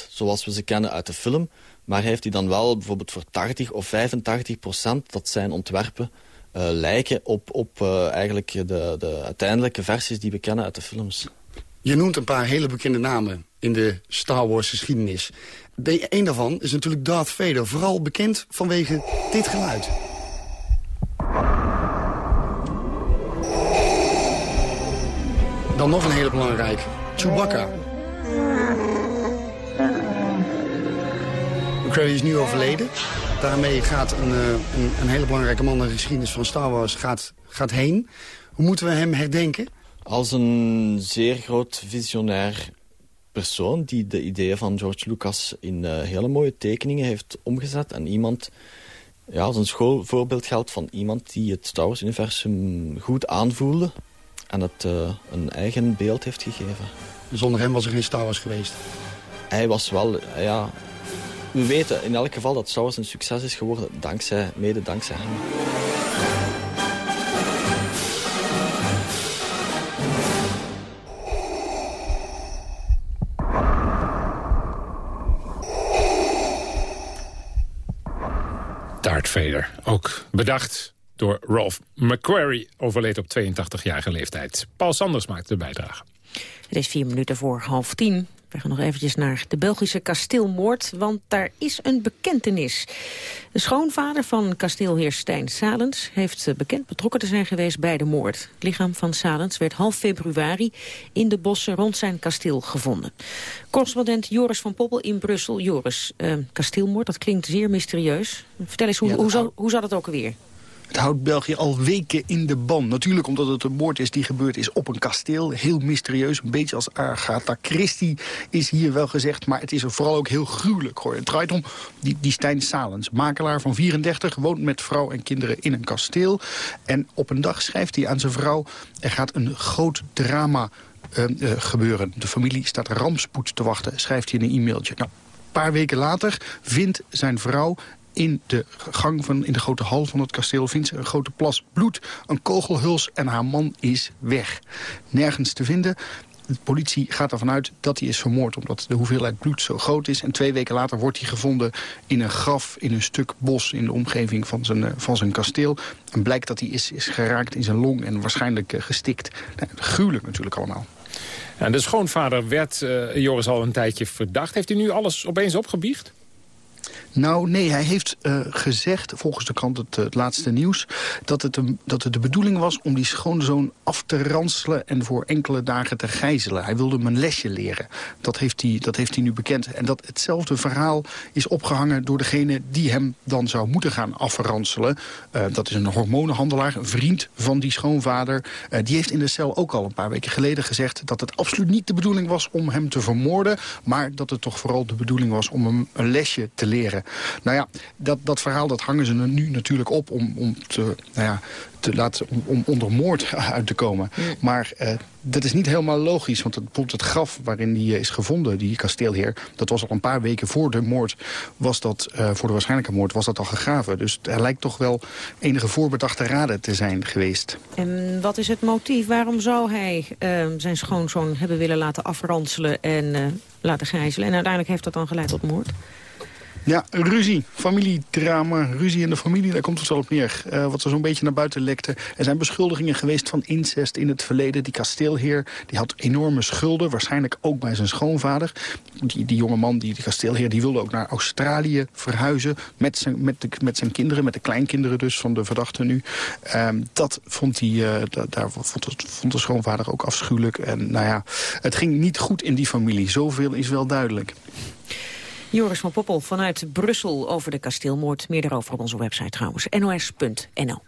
zoals we ze kennen uit de film... maar heeft hij dan wel bijvoorbeeld voor 80 of 85% dat zijn ontwerpen... eh, lijken op, op eh, eigenlijk de, de uiteindelijke versies die we kennen uit de films.
Je noemt een paar hele bekende namen in de Star Wars geschiedenis. Een daarvan is natuurlijk Darth Vader. Vooral bekend vanwege dit geluid. Dan nog een hele belangrijk. Chewbacca. McCready is nu overleden. Daarmee gaat een, eh, een, een, hele belangrijke man in de geschiedenis van Star Wars gaat, gaat heen. Hoe moeten we hem herdenken?
Als een zeer groot visionair persoon die de ideeën van George Lucas in uh, hele mooie tekeningen heeft omgezet. En iemand, ja, als een schoolvoorbeeld geldt van iemand die het Star Wars-universum goed aanvoelde. En het uh, een eigen beeld heeft gegeven.
Zonder hem was er geen Star Wars geweest?
Hij was wel, ja... We weten in elk geval dat Star Wars een succes is geworden, dankzij, mede dankzij hem.
Darth Vader. Ook bedacht door Ralph McQuarrie, overleed op 82-jarige leeftijd. Paul Sanders maakte de bijdrage.
Het is vier minuten voor half tien. We gaan nog eventjes naar de Belgische kasteelmoord, want daar is een bekentenis. De schoonvader van kasteelheer Stijn Salens heeft bekend betrokken te zijn geweest bij de moord. Het lichaam van Salens werd half februari in de bossen rond zijn kasteel gevonden. Correspondent Joris van Poppel in Brussel. Joris, uh, kasteelmoord, dat klinkt zeer mysterieus. Vertel eens, hoe, hoe, zal, hoe zat het ook alweer?
Het houdt België al weken in de ban. Natuurlijk omdat het een moord is die gebeurd is op een kasteel. Heel mysterieus, een beetje als Agatha Christie is hier wel gezegd. Maar het is vooral ook heel gruwelijk. Hoor. Het draait om die, die Stijn Salens, makelaar van 34... woont met vrouw en kinderen in een kasteel. En op een dag schrijft hij aan zijn vrouw... er gaat een groot drama uh, uh, gebeuren. De familie staat rampspoed te wachten, schrijft hij in een e-mailtje. Nou, een paar weken later vindt zijn vrouw in de gang van in de grote hal van het kasteel vindt ze een grote plas bloed, een kogelhuls en haar man is weg. Nergens te vinden. De politie gaat ervan uit dat hij is vermoord... omdat de hoeveelheid bloed zo groot is. En twee weken later wordt hij gevonden in een graf... in een stuk bos in de omgeving van zijn, van zijn kasteel. En blijkt dat hij is, is geraakt in zijn long en waarschijnlijk uh, gestikt. Nou, gruwelijk natuurlijk allemaal.
Ja, de schoonvader werd uh, Joris al een tijdje verdacht. Heeft hij nu alles opeens opgebiecht?
Nou, nee, hij heeft uh, gezegd, volgens de krant het, laatste nieuws... Dat het, een, dat het de bedoeling was om die schoonzoon af te ranselen... en voor enkele dagen te gijzelen. Hij wilde hem een lesje leren. Dat heeft hij, dat heeft hij nu bekend. En dat hetzelfde verhaal is opgehangen door degene die hem dan zou moeten gaan afranselen. Uh, dat is een hormonenhandelaar, een vriend van die schoonvader. Uh, die heeft in de cel ook al een paar weken geleden gezegd... dat het absoluut niet de bedoeling was om hem te vermoorden... maar dat het toch vooral de bedoeling was om hem een lesje te leren. Nou ja, dat, dat verhaal dat hangen ze nu natuurlijk op om, om te, nou ja, te laten, om, om onder moord uit te komen. Maar uh, dat is niet helemaal logisch, want het, bijvoorbeeld het graf waarin die is gevonden, die kasteelheer, dat was al een paar weken voor de moord, was dat, uh, voor de waarschijnlijke moord, was dat al gegraven. Dus er lijkt toch wel enige voorbedachte raden te zijn geweest.
En wat is het motief? Waarom zou hij uh, zijn schoonzoon hebben willen laten afranselen en laten gijzelen? En uiteindelijk heeft dat dan geleid tot moord?
Ja, ruzie, familiedrama, ruzie in de familie, daar komt het wel op neer. Uh, wat er zo'n beetje naar buiten lekte. Er zijn beschuldigingen geweest van incest in het verleden. Die kasteelheer die had enorme schulden, waarschijnlijk ook bij zijn schoonvader. Die, die jonge man, die, die kasteelheer, die wilde ook naar Australië verhuizen... met zijn, met de, met zijn kinderen, met de kleinkinderen dus van de verdachte nu. Um, dat vond, hij, uh, daar vond, vond de schoonvader ook afschuwelijk. En nou ja, het ging niet goed in die familie. Zoveel is wel duidelijk.
Joris van Poppel vanuit Brussel over de kasteelmoord. Meer daarover op onze website trouwens, nos.nl.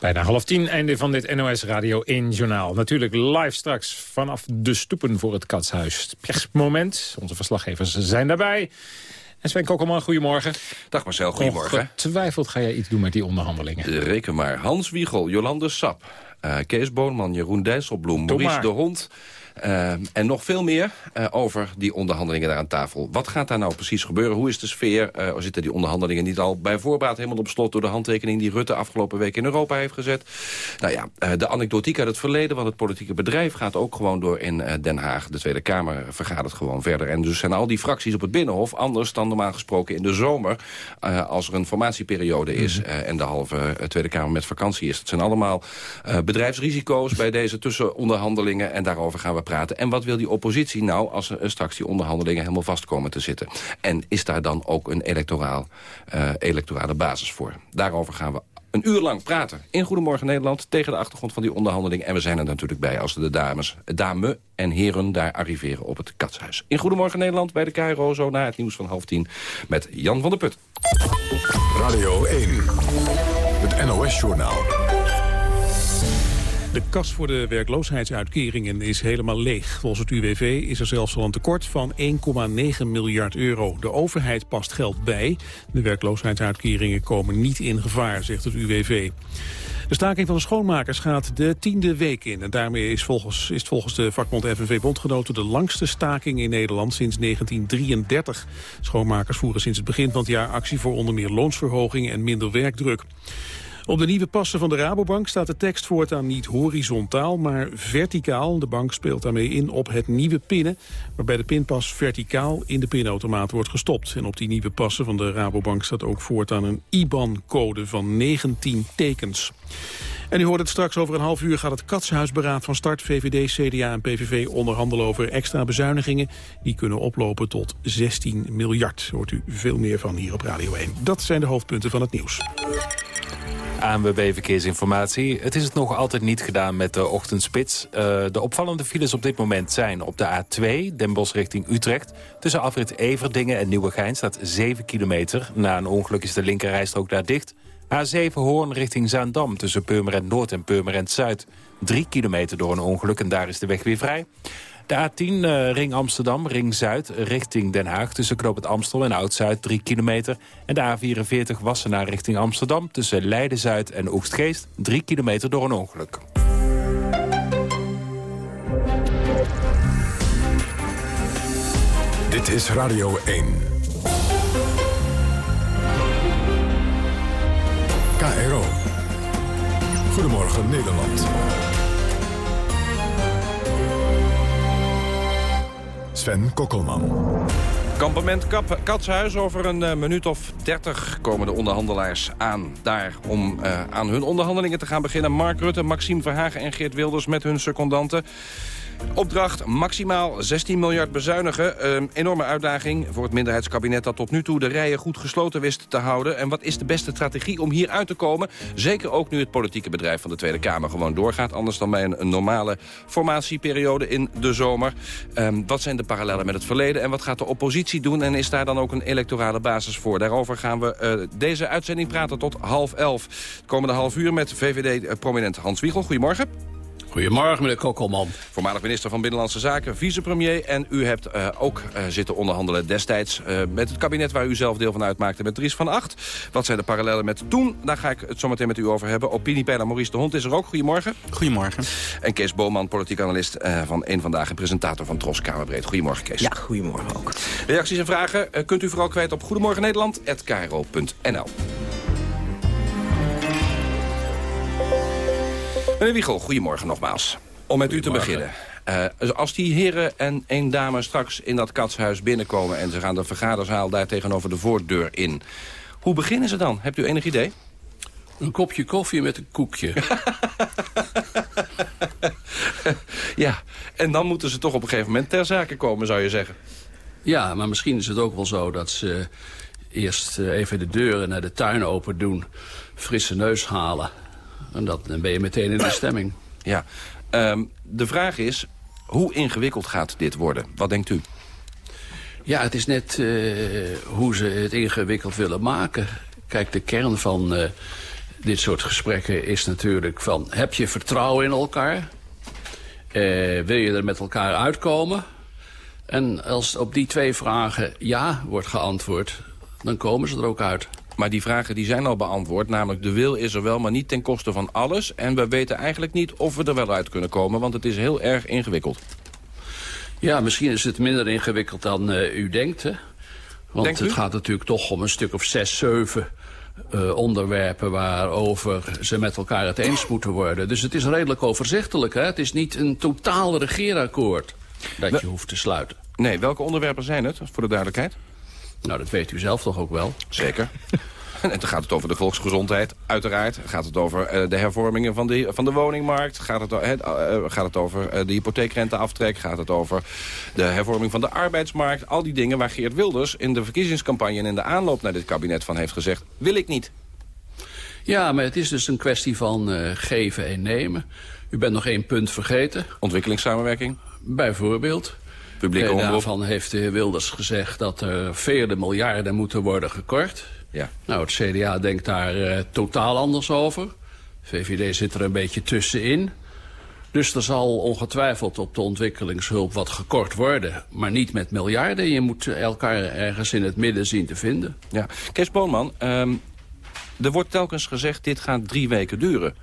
Bijna half tien, einde van dit NOS Radio 1 Journaal. Natuurlijk live straks vanaf de stoepen voor het Katshuis. Persmoment, onze verslaggevers zijn daarbij. En Sven Kokkelman, goedemorgen.
Dag Marcel, goedemorgen.
Twijfelt ga jij iets doen met die onderhandelingen?
Reken maar. Hans Wiegel, Jolande Sap, uh, Kees Boonman, Jeroen Dijsselbloem, Maurice de Hond... Uh, en nog veel meer uh, over die onderhandelingen daar aan tafel. Wat gaat daar nou precies gebeuren? Hoe is de sfeer? Uh, zitten die onderhandelingen niet al bij voorbaat helemaal op slot... door de handtekening die Rutte afgelopen week in Europa heeft gezet? Nou ja, de anekdotiek uit het verleden, want het politieke bedrijf... gaat ook gewoon door in Den Haag. De Tweede Kamer vergadert gewoon verder. En dus zijn al die fracties op het Binnenhof anders dan normaal gesproken in de zomer... als er een formatieperiode is mm -hmm. en de halve Tweede Kamer met vakantie is. Het zijn allemaal bedrijfsrisico's bij deze tussenonderhandelingen... en daarover gaan we praten. En wat wil die oppositie nou als er straks die onderhandelingen helemaal vast komen te zitten? En is daar dan ook een electoraal, uh, electorale basis voor? Daarover gaan we een uur lang praten in Goedemorgen Nederland... tegen de achtergrond van die onderhandeling. En we zijn er natuurlijk bij als de dames, dame en heren daar arriveren op het Katshuis. In Goedemorgen Nederland bij de KRO, zo na het nieuws van half tien... met Jan van der Put.
Radio 1, het NOS-journaal.
De kas voor de werkloosheidsuitkeringen is helemaal leeg. Volgens het UWV is er zelfs al een tekort van 1,9 miljard euro. De overheid past geld bij. De werkloosheidsuitkeringen komen niet in gevaar, zegt het UWV. De staking van de schoonmakers gaat de tiende week in. En daarmee is, volgens, is het volgens de vakbond FNV Bondgenoten de langste staking in Nederland sinds 1933. Schoonmakers voeren sinds het begin van het jaar actie voor onder meer loonsverhoging en minder werkdruk. Op de nieuwe passen van de Rabobank staat de tekst voortaan niet horizontaal, maar verticaal. De bank speelt daarmee in op het nieuwe pinnen, waarbij de pinpas verticaal in de pinautomaat wordt gestopt. En op die nieuwe passen van de Rabobank staat ook voortaan een IBAN-code van 19 tekens. En u hoort het straks over een half uur gaat het katshuisberaad van start. VVD, CDA en PVV onderhandelen over extra bezuinigingen. Die kunnen oplopen tot 16 miljard. Hoort u veel meer van hier op Radio 1. Dat zijn de hoofdpunten van het nieuws.
ANWB Verkeersinformatie. Het is het nog altijd niet gedaan met de ochtendspits. Uh, de opvallende files op dit moment zijn op de A2, Den Bosch richting Utrecht. Tussen afrit Everdingen en Nieuwegein staat 7 kilometer. Na een ongeluk is de linkerrijstrook daar dicht. A7 Hoorn richting Zaandam tussen Purmerend Noord en Purmerend Zuid. 3 kilometer door een ongeluk en daar is de weg weer vrij. De A10 uh, Ring Amsterdam, Ring Zuid, richting Den Haag... tussen Knoop het Amstel en Oud-Zuid, 3 kilometer. En de A44 Wassenaar richting Amsterdam... tussen Leiden-Zuid en Oegstgeest, 3 kilometer door een ongeluk.
Dit is Radio 1. KRO. Goedemorgen Nederland. Sven Kokkelman.
Kampement Kap Katshuis. Over een uh, minuut of 30 komen de onderhandelaars aan. Daar om uh, aan hun onderhandelingen te gaan beginnen. Mark Rutte, Maxime Verhagen en Geert Wilders met hun secondanten. Opdracht maximaal 16 miljard bezuinigen. Een enorme uitdaging voor het minderheidskabinet dat tot nu toe de rijen goed gesloten wist te houden. En wat is de beste strategie om hier uit te komen? Zeker ook nu het politieke bedrijf van de Tweede Kamer gewoon doorgaat. Anders dan bij een, normale formatieperiode in de zomer. Um, wat zijn de parallellen met het verleden en wat gaat de oppositie doen? En is daar dan ook een electorale basis voor? Daarover gaan we uh, deze uitzending praten tot half elf. komende half uur met VVD-prominent Hans Wiegel. Goedemorgen.
Goedemorgen, meneer Kokkelman.
Voormalig minister van Binnenlandse Zaken, vicepremier. En u hebt uh, ook uh, zitten onderhandelen destijds uh, met het kabinet... waar u zelf deel van uitmaakte met Dries van Acht. Wat zijn de parallellen met toen? Daar ga ik het zometeen met u over hebben. Opiniepeiler Maurice de Hond is er ook. Goedemorgen.
Goedemorgen.
En Kees Boman, politiek analist van Eén Vandaag... en presentator van Tros Kamerbreed. Goedemorgen, Kees.
Ja, goedemorgen ook.
Reacties en vragen kunt u vooral kwijt op goedemorgennederland.nl. Meneer Wiegel, goedemorgen nogmaals. Om met u te beginnen. Uh, als die heren en één dame straks in dat katshuis binnenkomen... en ze gaan de vergaderzaal daar tegenover de voordeur in... hoe beginnen ze dan? Hebt u enig idee?
Een kopje koffie met een koekje.
ja, en dan moeten ze toch op een gegeven moment ter zake komen, zou je zeggen.
Ja, maar misschien is het ook wel zo dat ze eerst even de deuren naar de tuin open doen... frisse neus halen en dat, dan ben je meteen in de stemming.
Ja, um, de vraag is, hoe ingewikkeld gaat dit worden? Wat denkt u?
Ja, het is net uh, hoe ze het ingewikkeld willen maken. Kijk, de kern van uh, dit soort gesprekken is natuurlijk van... heb je vertrouwen in elkaar? Uh, wil je er met elkaar uitkomen? En als op die twee vragen ja wordt geantwoord... dan komen ze er ook uit.
Maar die vragen die zijn al beantwoord. Namelijk de wil is er wel, maar niet ten koste van alles. En we weten eigenlijk niet of we er wel uit kunnen komen. Want het is heel erg ingewikkeld.
Ja, misschien is het minder ingewikkeld dan uh, u denkt. Hè? Want
Denkt u?
het gaat natuurlijk toch om een stuk of zes, zeven uh, onderwerpen waarover ze met elkaar het eens moeten worden. Dus het is redelijk overzichtelijk. Hè? Het is niet een totaal regeerakkoord dat je hoeft te sluiten.
Nee, welke onderwerpen zijn het, voor de duidelijkheid?
Nou, dat weet u zelf toch ook wel?
Zeker. En dan gaat het over de volksgezondheid, uiteraard. Gaat het over uh, de hervormingen van de, van de woningmarkt. Gaat het, uh, gaat het over de hypotheekrenteaftrek. Gaat het over de hervorming van de arbeidsmarkt. Al die dingen waar Geert Wilders in de verkiezingscampagne... en in de aanloop naar dit kabinet van heeft gezegd... wil ik niet.
Ja, maar het is dus een kwestie van geven en nemen. U bent nog één punt vergeten.
Ontwikkelingssamenwerking?
Bijvoorbeeld.
Publieke omroep.
Daarvan heeft de heer Wilders gezegd dat er vele miljarden moeten worden gekort.
Ja.
Nou, het CDA denkt daar uh, totaal anders over. VVD zit er een beetje tussenin. Dus er zal ongetwijfeld op de ontwikkelingshulp wat gekort worden. Maar niet met miljarden. Je moet elkaar ergens in het midden zien te vinden.
Ja. Kees Boonman, um, er wordt telkens gezegd dit gaat drie weken duren.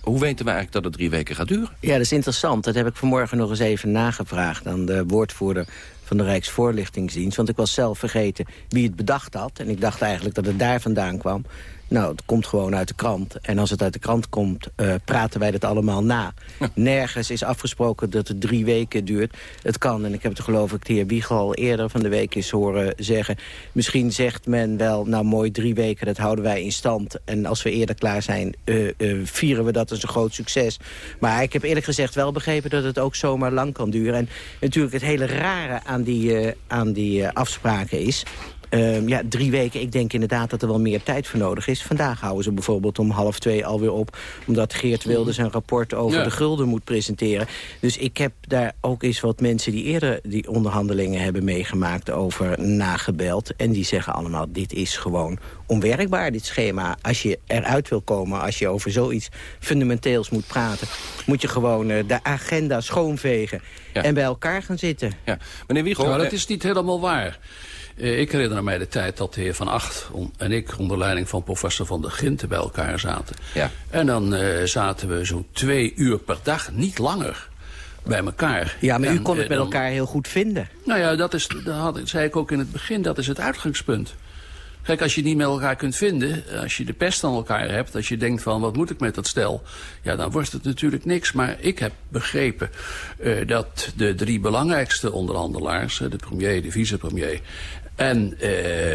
Hoe weten we eigenlijk dat het drie weken gaat duren?
Ja, dat is interessant. Dat heb ik vanmorgen nog eens even nagevraagd aan de woordvoerder van de Rijksvoorlichtingsdienst. Want ik was zelf vergeten wie het bedacht had. En ik dacht eigenlijk dat het daar vandaan kwam. Nou, het komt gewoon uit de krant. En als het uit de krant komt, uh, praten wij dat allemaal na. Nergens is afgesproken dat het drie weken duurt. Het kan, en ik heb het geloof ik de heer Wiegel al eerder van de week eens horen zeggen. Misschien zegt men wel, nou mooi, drie weken, dat houden wij in stand. En als we eerder klaar zijn, uh, uh, vieren we dat als een groot succes. Maar ik heb eerlijk gezegd wel begrepen dat het ook zomaar lang kan duren. En natuurlijk het hele rare aan die, aan die afspraken is... Um, ja, drie weken. Ik denk inderdaad dat er wel meer tijd voor nodig is. Vandaag houden ze bijvoorbeeld om half twee alweer op... omdat Geert Wilders een rapport over
Ja.
de gulden moet presenteren. Dus ik heb daar ook eens wat mensen die eerder die onderhandelingen hebben meegemaakt... over nagebeld. En die zeggen allemaal, dit is gewoon onwerkbaar, dit schema. Als je eruit wil komen, als je over zoiets fundamenteels moet praten... moet je gewoon uh, de agenda schoonvegen en bij elkaar gaan zitten.
Ja. Meneer Wiegel...
Nou, dat is niet helemaal waar. Uh, ik herinner mij de tijd dat de heer Van Acht en ik... onder leiding van professor Van der Ginten bij elkaar zaten.
Ja.
En dan uh, zaten we zo'n twee uur per dag, niet langer, bij elkaar.
Ja, maar
en,
u kon het
uh,
met
dan,
elkaar heel goed vinden.
Nou ja, dat, is, dat had, zei ik ook in het begin, dat is het uitgangspunt. Kijk, als je het niet met elkaar kunt vinden, als je de pest aan elkaar hebt... als je denkt van, wat moet ik met dat stel? Ja, dan wordt het natuurlijk niks. Maar ik heb begrepen uh, dat de drie belangrijkste onderhandelaars... de premier, de vicepremier en uh,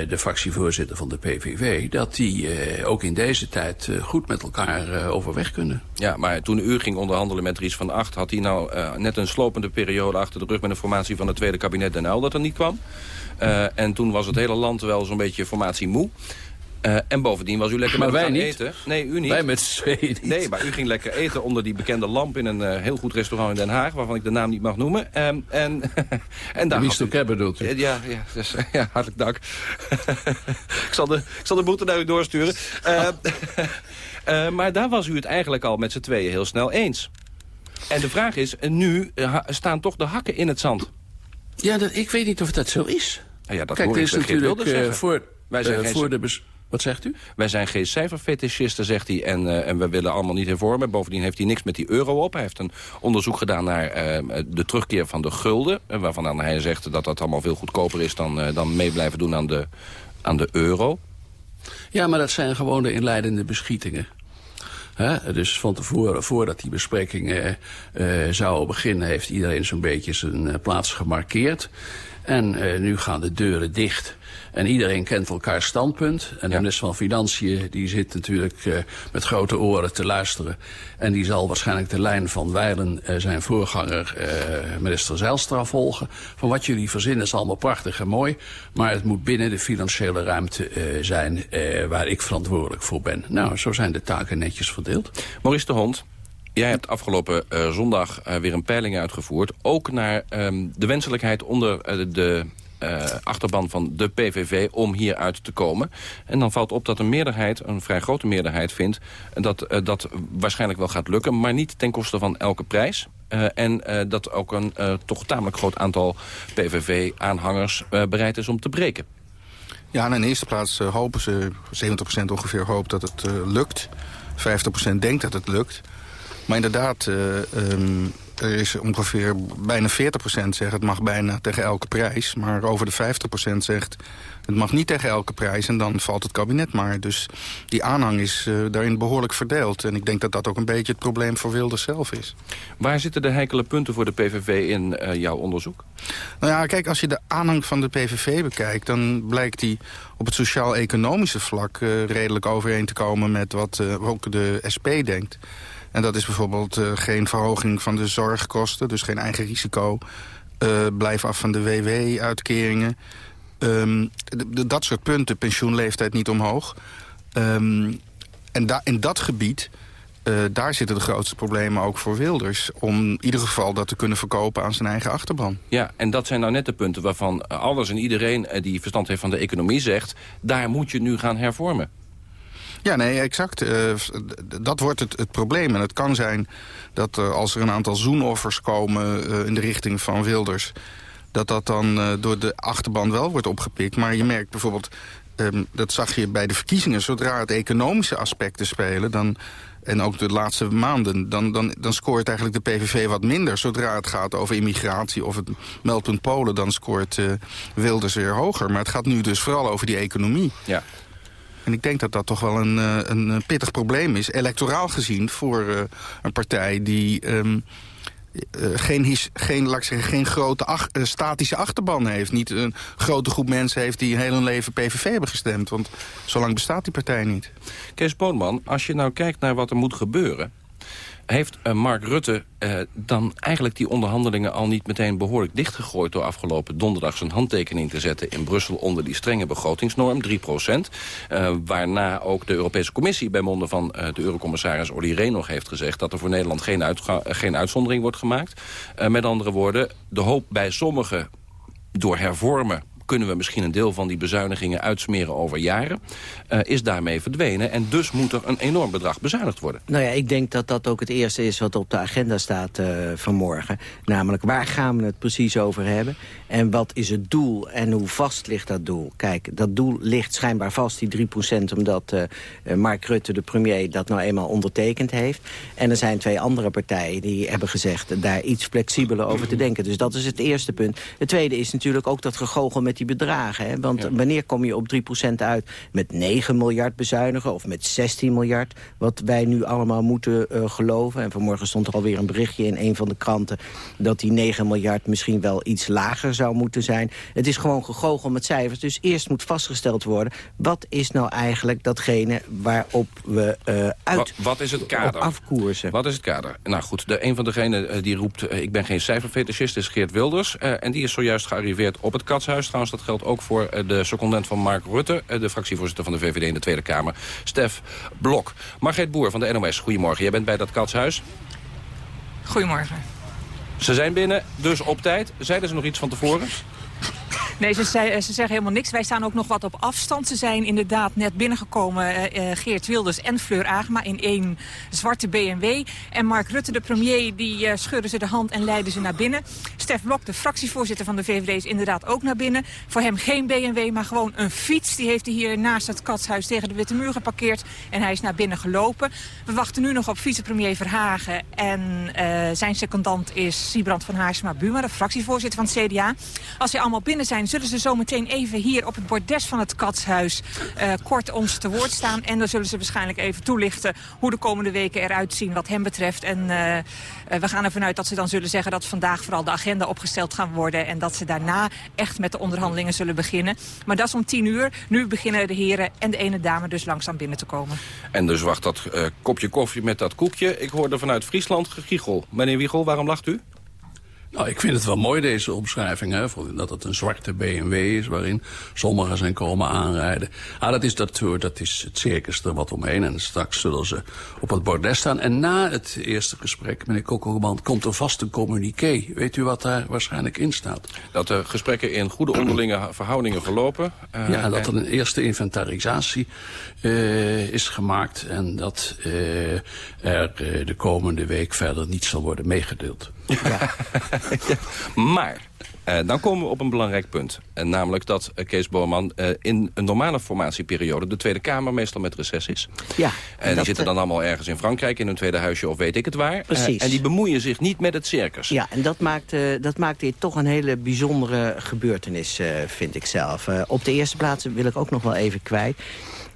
de fractievoorzitter van de PVV... dat die uh, ook in deze tijd uh, goed met elkaar overweg kunnen.
Ja, maar toen u ging onderhandelen met Ries van Acht... had hij nou net een slopende periode achter de rug... met een formatie van het tweede kabinet Den Uyl dat er niet kwam. En toen was het hele land wel zo'n beetje formatie moe. Uh, en bovendien was u lekker
maar
met
wij
gaan
niet.
eten. Nee, u niet.
Wij met z'n niet.
Nee, maar u ging lekker eten onder die bekende lamp... in een uh, heel goed restaurant in Den Haag... waarvan ik de naam niet mag noemen. Um, en, en daar
Wie u... bedoelt u?
Ja, ja, dus, ja hartelijk dank. ik, zal de, ik zal de boete naar u doorsturen. Uh, uh, maar daar was u het eigenlijk al met z'n tweeën heel snel eens. En de vraag is, nu staan toch de hakken in het zand.
Ja, dat, ik weet niet of dat zo is.
Ja, dat
Kijk,
hoor
er is natuurlijk voor,
Wij zijn
uh, voor de... Wat zegt u?
Wij zijn geen cijferfetischisten, zegt hij. En, uh, en we willen allemaal niet hervormen. Bovendien heeft hij niks met die euro op. Hij heeft een onderzoek gedaan naar uh, de terugkeer van de gulden. Waarvan hij zegt dat dat allemaal veel goedkoper is... dan, uh, dan mee blijven doen aan de, aan de euro.
Ja, maar dat zijn gewoon de inleidende beschietingen. He, dus van tevoren, voordat die besprekingen uh, zouden beginnen... heeft iedereen zo'n beetje zijn plaats gemarkeerd. En nu gaan de deuren dicht... En iedereen kent elkaars standpunt. En de ja. minister van Financiën die zit natuurlijk uh, met grote oren te luisteren. En die zal waarschijnlijk de lijn van Weilen, uh, zijn voorganger, uh, minister Zijlstra, volgen. Van wat jullie verzinnen is allemaal prachtig en mooi. Maar het moet binnen de financiële ruimte zijn waar ik verantwoordelijk voor ben. Nou, zo zijn de taken netjes verdeeld.
Maurice de Hond. Jij hebt afgelopen zondag weer een peiling uitgevoerd. Ook naar um, de wenselijkheid onder de uh, achterban van de PVV om hieruit te komen. En dan valt op dat een meerderheid, een vrij grote meerderheid vindt... dat uh, dat waarschijnlijk wel gaat lukken, maar niet ten koste van elke prijs. Uh, en dat ook een uh, toch tamelijk groot aantal PVV-aanhangers bereid is om te breken.
Ja, en in de eerste plaats hopen ze, 70% ongeveer hoopt dat het lukt. 50% denkt dat het lukt. Maar inderdaad, um,
er is ongeveer bijna 40% zegt het mag bijna tegen elke prijs. Maar over de 50% zegt het mag niet tegen elke prijs en dan valt het kabinet maar. Dus die aanhang is uh, daarin behoorlijk verdeeld. En ik denk dat dat ook een beetje het probleem voor Wilders zelf is.
Waar zitten de heikele punten voor de PVV in uh, jouw onderzoek?
Nou ja, kijk, als je de aanhang van de PVV bekijkt... dan blijkt die op het sociaal-economische vlak uh, redelijk overeen te komen... met wat ook de SP denkt. En dat is bijvoorbeeld geen verhoging van de zorgkosten, dus geen eigen risico... blijf af van de WW-uitkeringen. Um, dat soort punten, pensioenleeftijd niet omhoog. Um, en in dat gebied, uh, daar zitten de grootste problemen ook voor Wilders. Om in ieder geval dat te kunnen verkopen aan zijn eigen achterban.
Ja, en dat zijn nou net de punten waarvan alles en iedereen uh, die verstand heeft van de economie zegt... daar moet je nu gaan hervormen.
Ja, nee, exact. Uh, dat wordt het, het probleem. En het kan zijn dat uh, als er een aantal zoenoffers komen uh, in de richting van Wilders dat dat dan door de achterban wel wordt opgepikt. Maar je merkt bijvoorbeeld, um, dat zag je bij de verkiezingen... zodra het economische aspecten spelen... dan en ook de laatste maanden, dan, dan, dan scoort eigenlijk de PVV wat minder. Zodra het gaat over immigratie of het meldpunt Polen... dan scoort Wilders weer hoger. Maar het gaat nu dus vooral over die economie.
Ja.
En ik denk dat dat toch wel een, uh, een pittig probleem is, electoraal gezien... voor uh, een partij die... Uh, geen, geen, zeggen, geen grote statische achterban heeft. Niet een grote groep mensen heeft die heel hun leven PVV hebben gestemd. Want zo lang bestaat die partij niet.
Kees Boonman, als je nou kijkt naar wat er moet gebeuren... Heeft uh, Mark Rutte uh, dan eigenlijk die onderhandelingen al niet meteen behoorlijk dichtgegooid... door afgelopen donderdag zijn handtekening te zetten in Brussel... onder die strenge begrotingsnorm, 3 procent. Uh, waarna ook de Europese Commissie bij monden van de eurocommissaris Olly Rehn nog heeft gezegd... dat er voor Nederland geen, geen uitzondering wordt gemaakt. met andere woorden, de hoop bij sommigen door hervormen kunnen we misschien een deel van die bezuinigingen uitsmeren over jaren... Uh, is daarmee verdwenen. En dus moet er een enorm bedrag bezuinigd worden.
Nou ja, ik denk dat dat ook het eerste is wat op de agenda staat uh, vanmorgen. Namelijk, waar gaan we het precies over hebben? En wat is het doel en hoe vast ligt dat doel? Kijk, dat doel ligt schijnbaar vast, die 3%, omdat uh, Mark Rutte, de premier, dat nou eenmaal ondertekend heeft. En er zijn twee andere partijen die hebben gezegd daar iets flexibeler over te denken. Dus dat is het eerste punt. Het tweede is natuurlijk ook dat gegogel met die bedragen. Hè? Want ja. wanneer kom je op 3% uit met 9 miljard bezuinigen of met 16 miljard? Wat wij nu allemaal moeten uh, geloven. En vanmorgen stond er alweer een berichtje in een van de kranten... dat die 9 miljard misschien wel iets lager zou moeten zijn. Het is gewoon gegogel met cijfers. Dus eerst moet vastgesteld worden... wat is nou eigenlijk datgene waarop we uh, uit
wat, wat is het kader?
afkoersen?
Wat is het kader? Nou goed, de, een van degenen uh, die roept... Uh, ik ben geen cijferfetischist, is Geert Wilders. en die is zojuist gearriveerd op het Katshuis. Trouwens, dat geldt ook voor de secondent van Mark Rutte... de fractievoorzitter van de VVD in de Tweede Kamer, Stef Blok. Margreet Boer van de NOS, goedemorgen. Jij bent bij dat Katshuis.
Goedemorgen.
Ze zijn binnen, dus op tijd. Zeiden ze nog iets van tevoren?
Nee, ze, ze, zeggen helemaal niks. Wij staan ook nog wat op afstand. Ze zijn inderdaad net binnengekomen, uh, uh, Geert Wilders en Fleur Agema... in één zwarte BMW. En Mark Rutte, de premier, die uh, schudden ze de hand en leiden ze naar binnen. Stef Blok, de fractievoorzitter van de VVD, is inderdaad ook naar binnen. Voor hem geen BMW, maar gewoon een fiets. Die heeft hij hier naast het katshuis tegen de Witte Muur geparkeerd. En hij is naar binnen gelopen. We wachten nu nog op vicepremier Verhagen. En zijn secondant is Siebrand van Haarsma-Buma, de fractievoorzitter van het CDA. Als ze allemaal binnen zijn, zullen ze zo meteen even hier op het bordes van het Katshuis uh, kort ons te woord staan. En dan zullen ze waarschijnlijk even toelichten hoe de komende weken eruit zien wat hem betreft. En uh, uh, we gaan ervan uit dat ze dan zullen zeggen dat vandaag vooral de agenda opgesteld gaan worden. En dat ze daarna echt met de onderhandelingen zullen beginnen. Maar dat is om tien uur. Nu beginnen de heren en de ene dame dus langzaam binnen te komen.
En dus wacht dat kopje koffie met dat koekje. Ik hoorde vanuit Friesland gegiegel. Meneer Wiegel, waarom lacht u?
Nou, ik vind het wel mooi, deze omschrijving. Hè, dat het een zwarte BMW is, waarin sommigen zijn komen aanrijden. Ah, dat is, dat, dat is het circus er wat omheen. En straks zullen ze op het bordes staan. En na het eerste gesprek, meneer Kokkelman, komt er vast een communiqué. Weet u wat daar waarschijnlijk in staat?
Dat de gesprekken in goede onderlinge verhoudingen verlopen.
Uh, ja, dat er een eerste inventarisatie uh, is gemaakt. En dat uh, er de komende week verder niet zal worden meegedeeld.
Ja. maar Uh, dan komen we op een belangrijk punt. En namelijk dat uh, Kees Boorman uh, in een normale formatieperiode... de Tweede Kamer meestal met reces is.
Ja.
En die zitten dan allemaal ergens in Frankrijk... in hun tweede huisje of weet ik het waar.
Precies.
en die bemoeien zich niet met het circus.
Ja, en dat maakt, dat maakt dit toch een hele bijzondere gebeurtenis, vind ik zelf. op de eerste plaats wil ik ook nog wel even kwijt...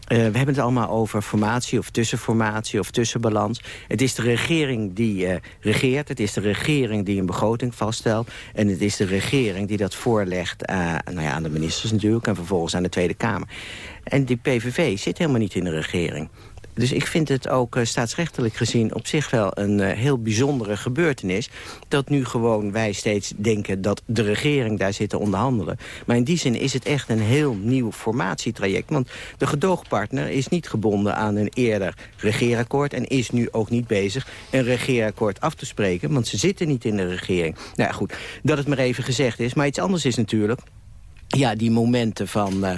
Uh, we hebben het allemaal over formatie of tussenformatie of tussenbalans. Het is de regering die uh, regeert. Het is de regering die een begroting vaststelt. En het is de regering die dat voorlegt uh, nou ja, aan de ministers natuurlijk... en vervolgens aan de Tweede Kamer. En die PVV zit helemaal niet in de regering. Dus ik vind het ook uh, staatsrechtelijk gezien op zich wel een uh, heel bijzondere gebeurtenis. Dat nu gewoon wij steeds denken dat de regering daar zit te onderhandelen. Maar in die zin is het echt een heel nieuw formatietraject. Want de gedoogpartner is niet gebonden aan een eerder regeerakkoord... en is nu ook niet bezig een regeerakkoord af te spreken. Want ze zitten niet in de regering. Nou goed, dat het maar even gezegd is. Maar iets anders is natuurlijk ja, die momenten van, uh,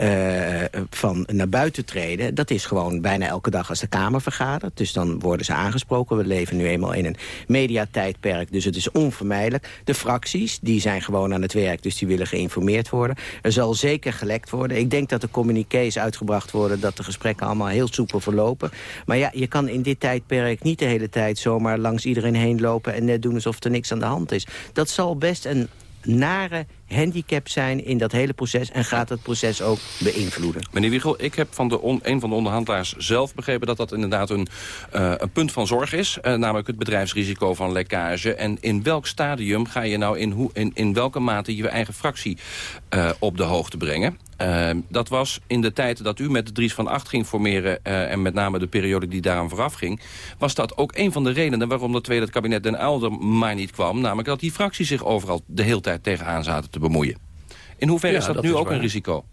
uh, van naar buiten treden... dat is gewoon bijna elke dag als de Kamer vergadert. Dus dan worden ze aangesproken. We leven nu eenmaal in een mediatijdperk, dus het is onvermijdelijk. De fracties, die zijn gewoon aan het werk, dus die willen geïnformeerd worden. Er zal zeker gelekt worden. Ik denk dat de communiqués uitgebracht worden... dat de gesprekken allemaal heel soepel verlopen. Maar ja, je kan in dit tijdperk niet de hele tijd zomaar langs iedereen heen lopen... en net doen alsof er niks aan de hand is. Dat zal best een nare handicap zijn in dat hele proces... en gaat het proces ook beïnvloeden.
Meneer Wiegel, ik heb van de een van de onderhandelaars zelf begrepen... dat dat inderdaad een, uh, een punt van zorg is. Uh, namelijk het bedrijfsrisico van lekkage. En in welk stadium ga je nou in, hoe, in, in welke mate je eigen fractie uh, op de hoogte brengen? Uh, dat was in de tijd dat u met de Dries van Acht ging formeren... Uh, en met name de periode die daaraan vooraf ging... was dat ook een van de redenen waarom dat tweede kabinet Den Uilder maar niet kwam. Namelijk dat die fracties zich overal de hele tijd tegenaan zaten te bemoeien. In hoeverre ja, is dat, dat nu ook waar. een risico?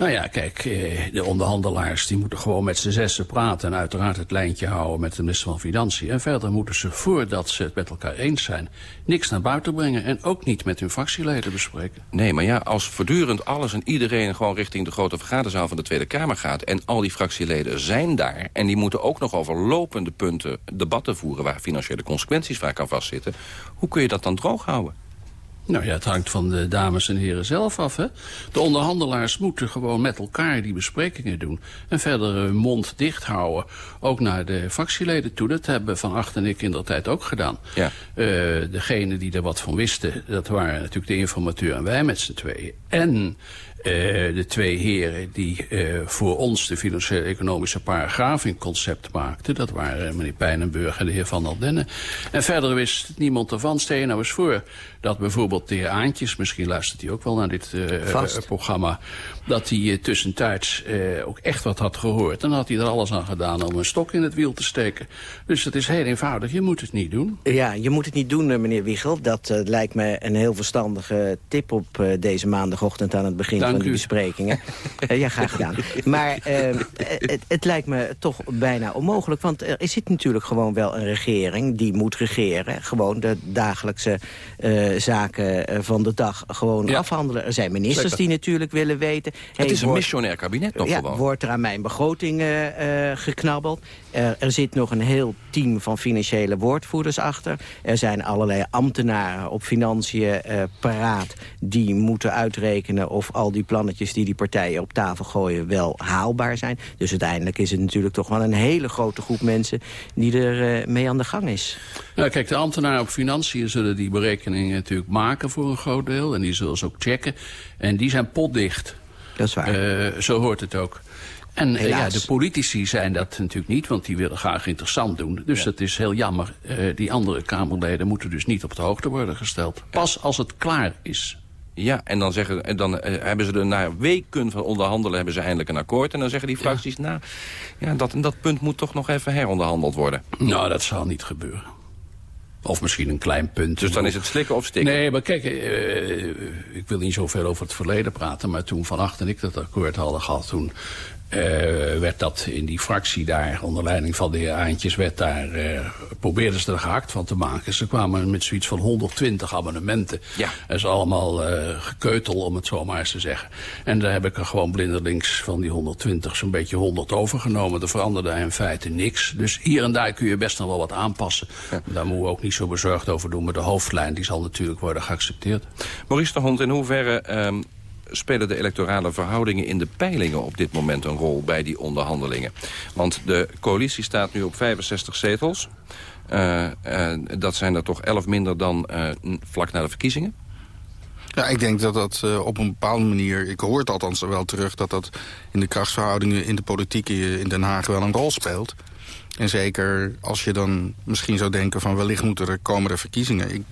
Nou ja, kijk, eh, de onderhandelaars die moeten gewoon met z'n zessen praten... en uiteraard het lijntje houden met de minister van Financiën. En verder moeten ze, voordat ze het met elkaar eens zijn... niks naar buiten brengen en ook niet met hun fractieleden bespreken.
Nee, maar ja, als voortdurend alles en iedereen... gewoon richting de grote vergaderzaal van de Tweede Kamer gaat... en al die fractieleden zijn daar... en die moeten ook nog over lopende punten debatten voeren... waar financiële consequenties vaak aan vastzitten... hoe kun je dat dan droog houden?
Nou ja, het hangt van de dames en heren zelf af. Hè? De onderhandelaars moeten gewoon met elkaar die besprekingen doen. En verder hun mond dicht houden. Ook naar de fractieleden toe. Dat hebben Van Acht en ik in de tijd ook gedaan.
Ja.
Uh, degene die er wat van wisten, dat waren natuurlijk de informateur en wij met z'n tweeën. En uh, de twee heren die uh, voor ons de financiële economische paragraaf in concept maakten. Dat waren meneer Pijnenburg en de heer Van Aldenne. En verder wist niemand ervan. Stel je nou eens voor dat bijvoorbeeld de heer Aantjes, misschien luistert hij ook wel naar dit uh, programma, dat hij tussentijds ook echt wat had gehoord. Dan had hij er alles aan gedaan om een stok in het wiel te steken. Dus het is heel eenvoudig, je moet het niet doen.
Ja, je moet het niet doen, meneer Wiegel. Dat lijkt me een heel verstandige tip op deze maandagochtend aan het begin
Dank
van
u.
besprekingen. ja, graag gedaan. Maar het, het lijkt me toch bijna onmogelijk, want er zit natuurlijk gewoon wel een regering die moet regeren. Gewoon de dagelijkse zaken van de dag gewoon ja. afhandelen. Er zijn ministers
Zeker.
die natuurlijk willen weten...
Het is een
wordt,
missionair kabinet nog
ja,
gewoon.
Wordt er aan mijn begroting geknabbeld? Er, zit nog een heel team van financiële woordvoerders achter. Er zijn allerlei ambtenaren op financiën paraat... die moeten uitrekenen of al die plannetjes die die partijen op tafel gooien... wel haalbaar zijn. Dus uiteindelijk is het natuurlijk toch wel een hele grote groep mensen... die er mee aan de gang is.
Nou, kijk, de ambtenaren op financiën zullen die berekeningen natuurlijk maken voor een groot deel. En die zullen ze ook checken. En die zijn potdicht.
Dat is waar.
Uh, zo hoort het ook. En uh, ja, de politici zijn dat natuurlijk niet, want die willen graag interessant doen. Dus ja. dat is heel jammer. Uh, die andere Kamerleden moeten dus niet op de hoogte worden gesteld. Pas als het klaar is.
Ja, en dan, zeggen, en dan uh, hebben ze er na weken van onderhandelen... hebben ze eindelijk een akkoord. En dan zeggen die fracties, ja. nou, ja, dat, dat punt moet toch nog even heronderhandeld worden.
Nou, dat zal niet gebeuren. Of misschien een klein punt.
Dus dan is het slikken of stikken?
Nee, maar kijk, uh, ik wil niet zoveel over het verleden praten... maar toen Van Acht en ik dat akkoord hadden gehad... toen werd dat in die fractie daar, onder leiding van de heer Aantjes, werd daar, uh, probeerden ze er gehakt van te maken. Ze kwamen met zoiets van 120 abonnementen. Ja. Dat is allemaal uh, gekeutel, om het zo maar eens te zeggen. En daar heb ik er gewoon blindelings van die 120 zo'n beetje 100 overgenomen. Er veranderde in feite niks. Dus hier en daar kun je best nog wel wat aanpassen. Ja. Daar moeten we ook niet zo bezorgd over doen. Maar de hoofdlijn die zal natuurlijk worden geaccepteerd.
Maurice de Hond, in hoeverre... Um spelen de electorale verhoudingen in de peilingen op dit moment een rol bij die onderhandelingen. Want de coalitie staat nu op 65 zetels. Uh, uh, dat zijn er toch 11 minder dan uh, vlak na de verkiezingen.
Ja, ik denk dat dat op een bepaalde manier... ik hoor het althans wel terug... dat dat in de krachtsverhoudingen in de politiek in Den Haag wel een rol speelt. En zeker als je dan misschien zou denken van wellicht moeten er komen er verkiezingen.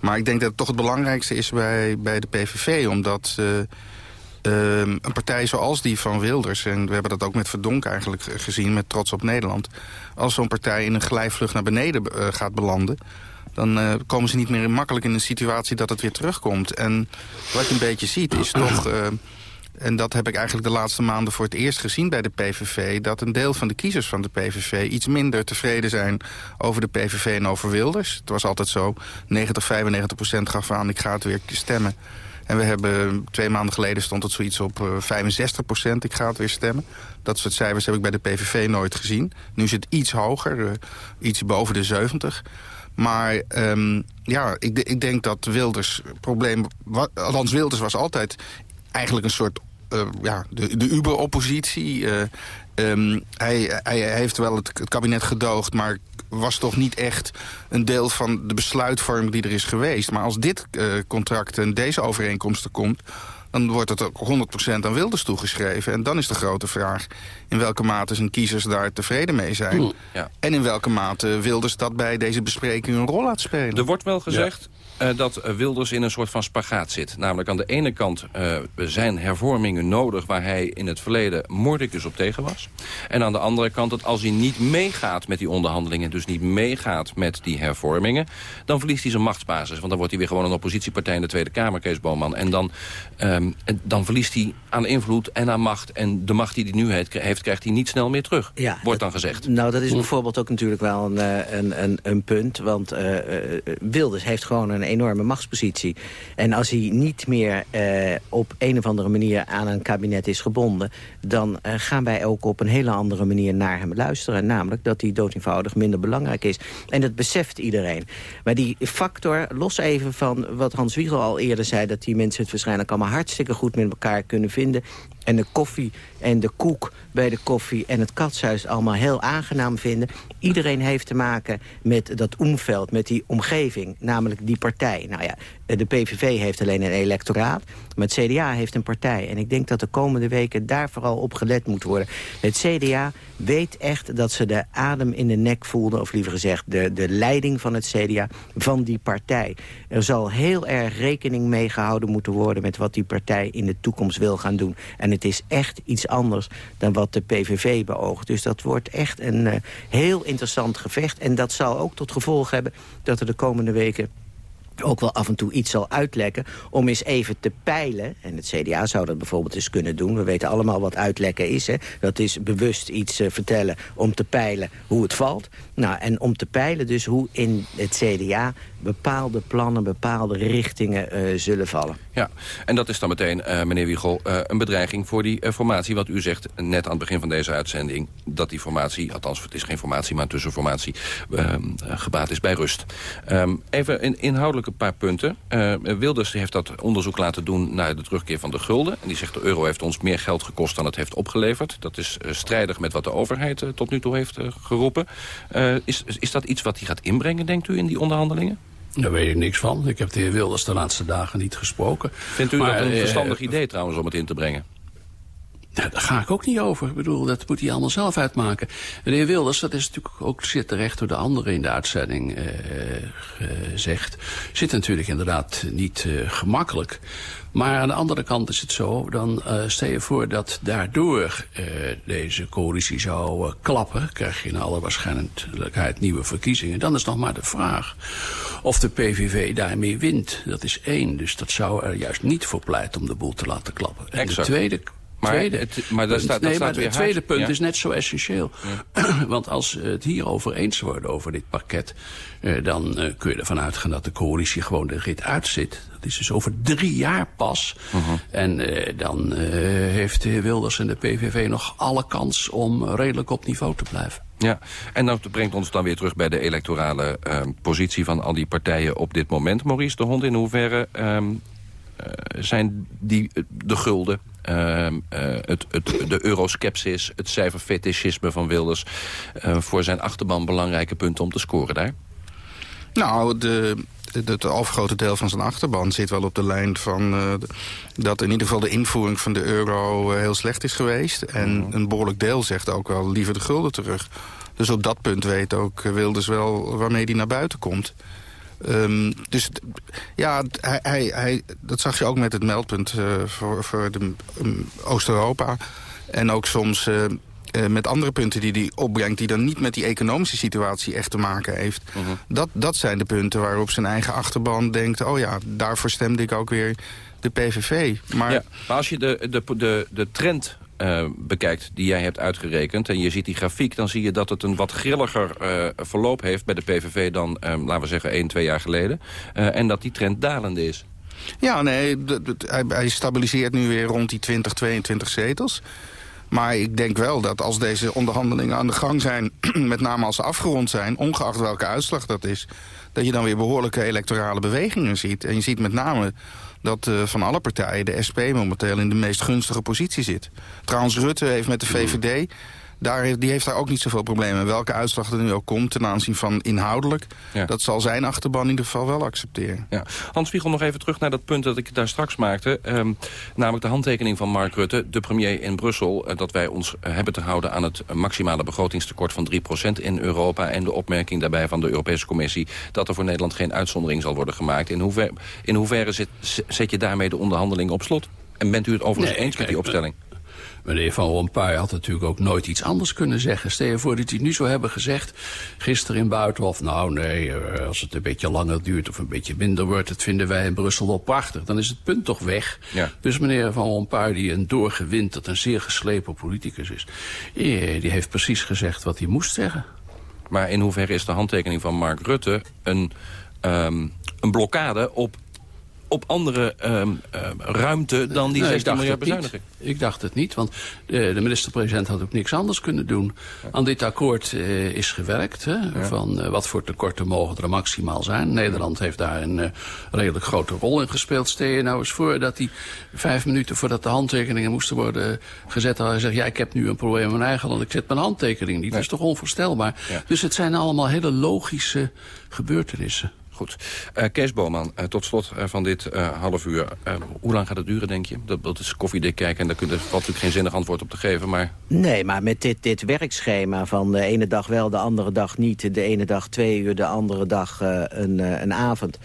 Maar ik denk dat het toch het belangrijkste is bij, bij de PVV. Omdat uh, uh, een partij zoals die van Wilders... en we hebben dat ook met Verdonk eigenlijk gezien, met Trots op Nederland... als zo'n partij in een glijvlucht naar beneden uh, gaat belanden... dan uh, komen ze niet meer makkelijk in een situatie dat het weer terugkomt. En wat je een beetje ziet is toch en dat heb ik eigenlijk de laatste maanden voor het eerst gezien bij de PVV... dat een deel van de kiezers van de PVV iets minder tevreden zijn over de PVV en over Wilders. Het was altijd zo, 90, 95 procent gaf aan, ik ga het weer stemmen. En we hebben twee maanden geleden stond het zoiets op 65 eh, procent, ik ga het weer stemmen. Dat soort cijfers heb ik bij de PVV nooit gezien. Nu is het iets hoger, uh, iets boven de 70. Maar um, ja, ik, ik, denk dat Wilders probleem... Althans, Wilders was altijd eigenlijk een soort uh, ja, de, de Uber-oppositie. Uh, um, hij, hij, heeft wel het, het, kabinet gedoogd, maar was toch niet echt een deel van de besluitvorming die er is geweest. Maar als dit uh, contract en deze overeenkomsten komt dan wordt het ook 100% aan Wilders toegeschreven. En dan is de grote vraag in welke mate zijn kiezers daar tevreden mee zijn. Ja. En in welke mate Wilders dat bij deze bespreking een rol laat spelen.
Er wordt wel gezegd, dat Wilders in een soort van spagaat zit. Namelijk aan de ene kant uh, zijn hervormingen nodig... waar hij in het verleden mordicus op tegen was. En aan de andere kant dat als hij niet meegaat met die onderhandelingen... dus niet meegaat met die hervormingen... dan verliest hij zijn machtsbasis. Want dan wordt hij weer gewoon een oppositiepartij in de Tweede Kamer, Kees Boman. En dan, um, dan verliest hij aan invloed en aan macht. En de macht die hij nu heeft, krijgt hij niet snel meer terug. Ja, wordt dan gezegd.
Nou, dat is bijvoorbeeld ook natuurlijk wel een, eh, een, een, een punt. Want uh, Wilders heeft gewoon een enorme machtspositie. En als hij niet meer uh, op een of andere manier aan een kabinet is gebonden... dan uh, gaan wij ook op een hele andere manier naar hem luisteren. Namelijk dat hij doodeenvoudig minder belangrijk is. En dat beseft iedereen. Maar die factor, los even van wat Hans Wiegel al eerder zei... dat die mensen het waarschijnlijk allemaal hartstikke goed met elkaar kunnen vinden... en de koffie en de koek bij de koffie en het katshuis allemaal heel aangenaam vinden. Iedereen heeft te maken met dat omveld, met die omgeving, namelijk die partij. Nou ja, de PVV heeft alleen een electoraat, maar het CDA heeft een partij. En ik denk dat de komende weken daar vooral op gelet moet worden. Het CDA weet echt dat ze de adem in de nek voelden... of liever gezegd de, de leiding van het CDA, van die partij. Er zal heel erg rekening mee gehouden moeten worden... met wat die partij in de toekomst wil gaan doen. En het is echt iets anders dan wat de PVV beoogt. Dus dat wordt echt een uh, heel interessant gevecht. En dat zal ook tot gevolg hebben dat er de komende weken ook wel af en toe iets zal uitlekken... om eens even te peilen. En het CDA zou dat bijvoorbeeld eens kunnen doen. We weten allemaal wat uitlekken is. Hè? Dat is bewust iets uh, vertellen om te peilen hoe het valt. Nou, en om te peilen dus hoe in het CDA bepaalde plannen, bepaalde richtingen uh, zullen vallen.
Ja, en dat is dan meteen, uh, meneer Wiegel, uh, een bedreiging voor die formatie. Wat u zegt net aan het begin van deze uitzending... dat die formatie, althans het is geen formatie, maar een tussenformatie... Ehm, gebaat is bij rust. Um, even een inhoudelijke paar punten. Wilders heeft dat onderzoek laten doen naar de terugkeer van de gulden. En die zegt de euro heeft ons meer geld gekost dan het heeft opgeleverd. Dat is strijdig met wat de overheid tot nu toe heeft geroepen. is, is dat iets wat hij gaat inbrengen, denkt u, in die onderhandelingen?
Daar weet ik niks van. Ik heb de heer Wilders de laatste dagen niet gesproken.
Vindt u maar, dat een verstandig uh, idee trouwens om het in te brengen?
Nou, daar ga ik ook niet over. Ik bedoel, dat moet hij allemaal zelf uitmaken. De heer Wilders, dat is natuurlijk ook zeer terecht door de anderen in de uitzending uh, gezegd... zit natuurlijk inderdaad niet uh, gemakkelijk. Maar aan de andere kant is het zo, dan uh, stel je voor dat daardoor uh, deze coalitie zou uh, klappen. Krijg je in alle waarschijnlijkheid nieuwe verkiezingen. Dan is nog maar de vraag of de PVV daarmee wint. Dat is één, dus dat zou er juist niet voor pleiten om de boel te laten klappen. En de tweede
Maar,
tweede
het, maar
punt,
staat, dat
nee,
staat
maar het tweede punt
ja.
is net zo essentieel. Want als we het hierover eens worden, over dit pakket... eh, dan eh, kun je ervan uitgaan dat de coalitie gewoon de rit uitzit. Dat is dus over drie jaar pas.
Mhm.
En eh, dan heeft de heer Wilders en de PVV nog alle kans... om redelijk op niveau te blijven.
Ja, en dat brengt ons dan weer terug bij de electorale ehm, positie van al die partijen op dit moment. Maurice de Hond, in hoeverre ehm, eh, zijn die de gulden, eh, het, het, de euroskepsis, het cijferfetischisme van Wilders... eh, voor zijn achterban belangrijke punten om te scoren daar?
Nou, de, het overgrote deel van zijn achterban zit wel op de lijn van... eh, dat in ieder geval de invoering van de euro heel slecht is geweest. En een behoorlijk deel zegt ook wel liever de gulden terug. Dus op dat punt weet ook Wilders wel waarmee hij naar buiten komt. Ehm, dus ja, hij, hij, hij, dat zag je ook met het meldpunt eh, voor, voor de, um, Oost-Europa. En ook soms eh, eh, met andere punten die hij opbrengt... die dan niet met die economische situatie echt te maken heeft. dat, dat zijn de punten waarop zijn eigen achterban denkt... oh ja, daarvoor stemde ik ook weer de PVV. Maar
Ja, maar als je de, de, de, de trend eh, bekijkt die jij hebt uitgerekend... en je ziet die grafiek, dan zie je dat het een wat grilliger eh, verloop heeft... bij de PVV dan, eh, laten we zeggen, 1, 2 jaar geleden. Eh, en dat die trend dalende is.
Ja, nee, hij stabiliseert nu weer rond die 20, 22 zetels. Maar ik denk wel dat als deze onderhandelingen aan de gang zijn... met name als ze afgerond zijn, ongeacht welke uitslag dat is... dat je dan weer behoorlijke electorale bewegingen ziet. En je ziet met name dat eh, van alle partijen de SP momenteel in de meest gunstige positie zit. Trouwens, Rutte heeft met de VVD... Daar die heeft daar ook niet zoveel problemen. Welke uitslag er nu ook komt ten aanzien van inhoudelijk...
Ja.
dat zal zijn achterban in ieder geval wel accepteren.
Ja. Hans Wiegel, nog even terug naar dat punt dat ik daar straks maakte. Ehm, namelijk de handtekening van Mark Rutte, de premier in Brussel... eh, dat wij ons eh, hebben te houden aan het maximale begrotingstekort van 3% in Europa... en de opmerking daarbij van de Europese Commissie... dat er voor Nederland geen uitzondering zal worden gemaakt. In, hoever, in hoeverre zet, zet je daarmee de onderhandelingen op slot? En bent u het overigens
Nee,
eens met die opstelling?
Meneer Van Rompuy had natuurlijk ook nooit iets anders kunnen zeggen. Stel je voor dat hij nu zou hebben gezegd... gisteren in Buitenhof... nou nee, eh, als het een beetje langer duurt of een beetje minder wordt... dat vinden wij in Brussel wel prachtig. Dan is het punt toch weg.
Ja.
Dus meneer Van Rompuy, die een doorgewinterd... een zeer geslepen politicus is... eh, die heeft precies gezegd wat hij moest zeggen.
Maar in hoeverre is de handtekening van Mark Rutte een, ehm, een blokkade op, op andere ehm, ehm, ruimte dan die
Nee,
16 miljard bezuiniging?
Ik dacht het niet, want de, de minister-president had ook niks anders kunnen doen. Aan dit akkoord eh, is gewerkt. Hè, Van eh, wat voor tekorten mogen er maximaal zijn. Nederland heeft daar een eh, redelijk grote rol in gespeeld. Stel je nou eens voor dat hij vijf minuten voordat de handtekeningen moesten worden gezet... had hij zegt, ja, ik heb nu een probleem in mijn eigen land. Ik zet mijn handtekening niet. Dat is toch onvoorstelbaar.
Ja.
Dus het zijn allemaal hele logische gebeurtenissen.
Goed. Eh, Kees Boman, eh, tot slot eh, van dit half uur. Hoe lang gaat het duren, denk je? Dat, dat is koffiedik kijken en daar kun- valt natuurlijk geen zinnig antwoord op te geven. Maar
Nee, maar met dit, dit werkschema van de ene dag wel, de andere dag niet... de ene dag twee uur, de andere dag een, een avond...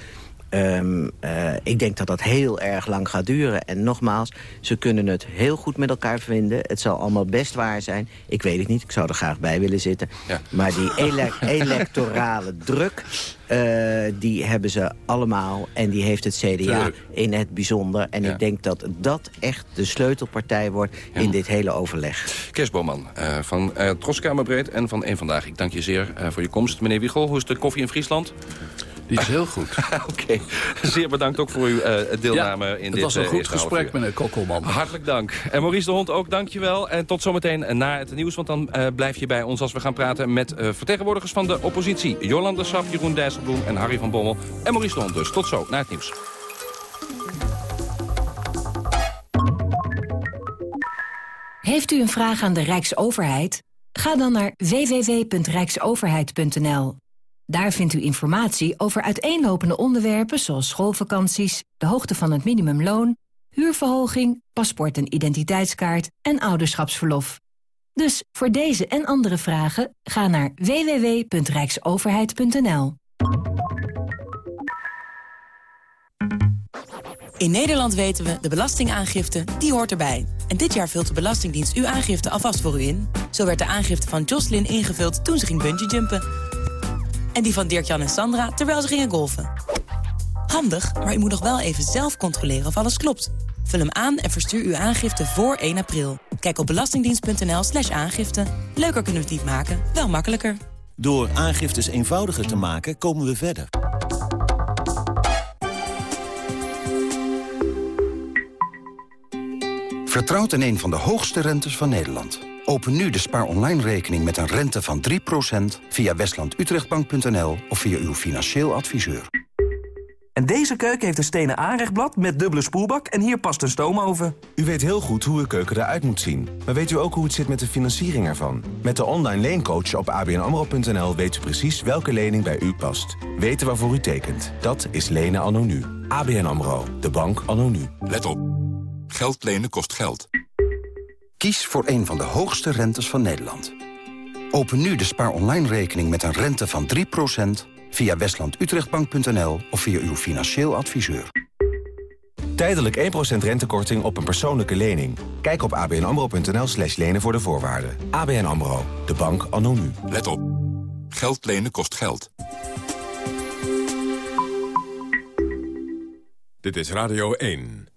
Ehm, eh, ik denk dat dat heel erg lang gaat duren. En nogmaals, ze kunnen het heel goed met elkaar vinden. Het zal allemaal best waar zijn. Ik weet het niet, ik zou er graag bij willen zitten.
Ja.
Maar die ele- electorale druk, eh, die hebben ze allemaal. En die heeft het CDA
Tuurlijk.
in het bijzonder. En
Ja.
ik denk dat dat echt de sleutelpartij wordt in dit hele overleg.
Kees Boman eh, van Troskamerbreed en van Eén Vandaag. Ik dank je zeer voor je komst. Meneer Wiegel, hoe is de koffie in Friesland?
Die is heel goed.
Oké, zeer bedankt ook voor uw eh, deelname
Ja,
in
het
dit
was een
eh,
goed gesprek, meneer Kokkelman.
Hartelijk dank. En Maurice de Hond ook, dankjewel. En tot zometeen na het nieuws, want dan eh, blijf je bij ons als we gaan praten met eh, vertegenwoordigers van de oppositie. Jolanda Sap, Jeroen Dijsselbloem en Harry van Bommel. En Maurice de Hond dus. Tot zo, na het nieuws.
Heeft u een vraag aan de Rijksoverheid? Ga dan naar www.rijksoverheid.nl. Daar vindt u informatie over uiteenlopende onderwerpen zoals schoolvakanties, de hoogte van het minimumloon, huurverhoging, paspoort en identiteitskaart en ouderschapsverlof. Dus voor deze en andere vragen ga naar www.rijksoverheid.nl.
In Nederland weten we, de belastingaangifte, die hoort erbij. En dit jaar vult de Belastingdienst uw aangifte alvast voor u in. Zo werd de aangifte van Jocelyn ingevuld toen ze ging bungeejumpen. En die van Dirk-Jan en Sandra terwijl ze gingen golfen. Handig, maar u moet nog wel even zelf controleren of alles klopt. Vul hem aan en verstuur uw aangifte voor 1 april. Kijk op belastingdienst.nl slash aangifte. Leuker kunnen we het niet maken, wel makkelijker.
Door aangiftes eenvoudiger te maken, komen we verder.
Vertrouwt in een van de hoogste rentes van Nederland. Open nu de Spaar Online rekening met een rente van 3% via westlandutrechtbank.nl of via uw financieel adviseur.
En deze keuken heeft een stenen aanrechtblad met dubbele spoelbak en hier past een stoomoven.
U weet heel goed hoe uw keuken eruit moet zien. Maar weet u ook hoe het zit met de financiering ervan? Met de online leencoach op abnamro.nl weet u precies welke lening bij u past. Weten waarvoor u tekent. Dat is lenen anno nu. ABN AMRO. De bank anno nu.
Let op. Geld lenen kost geld.
Kies voor een van de hoogste rentes van Nederland. Open nu de Spaar Online rekening met een rente van 3% via westlandutrechtbank.nl of via uw financieel adviseur.
Tijdelijk 1% rentekorting op een persoonlijke lening. Kijk op abnamro.nl slash lenen voor de voorwaarden. ABN AMRO, de bank anno nu.
Let op. Geld lenen kost geld. Dit is Radio 1.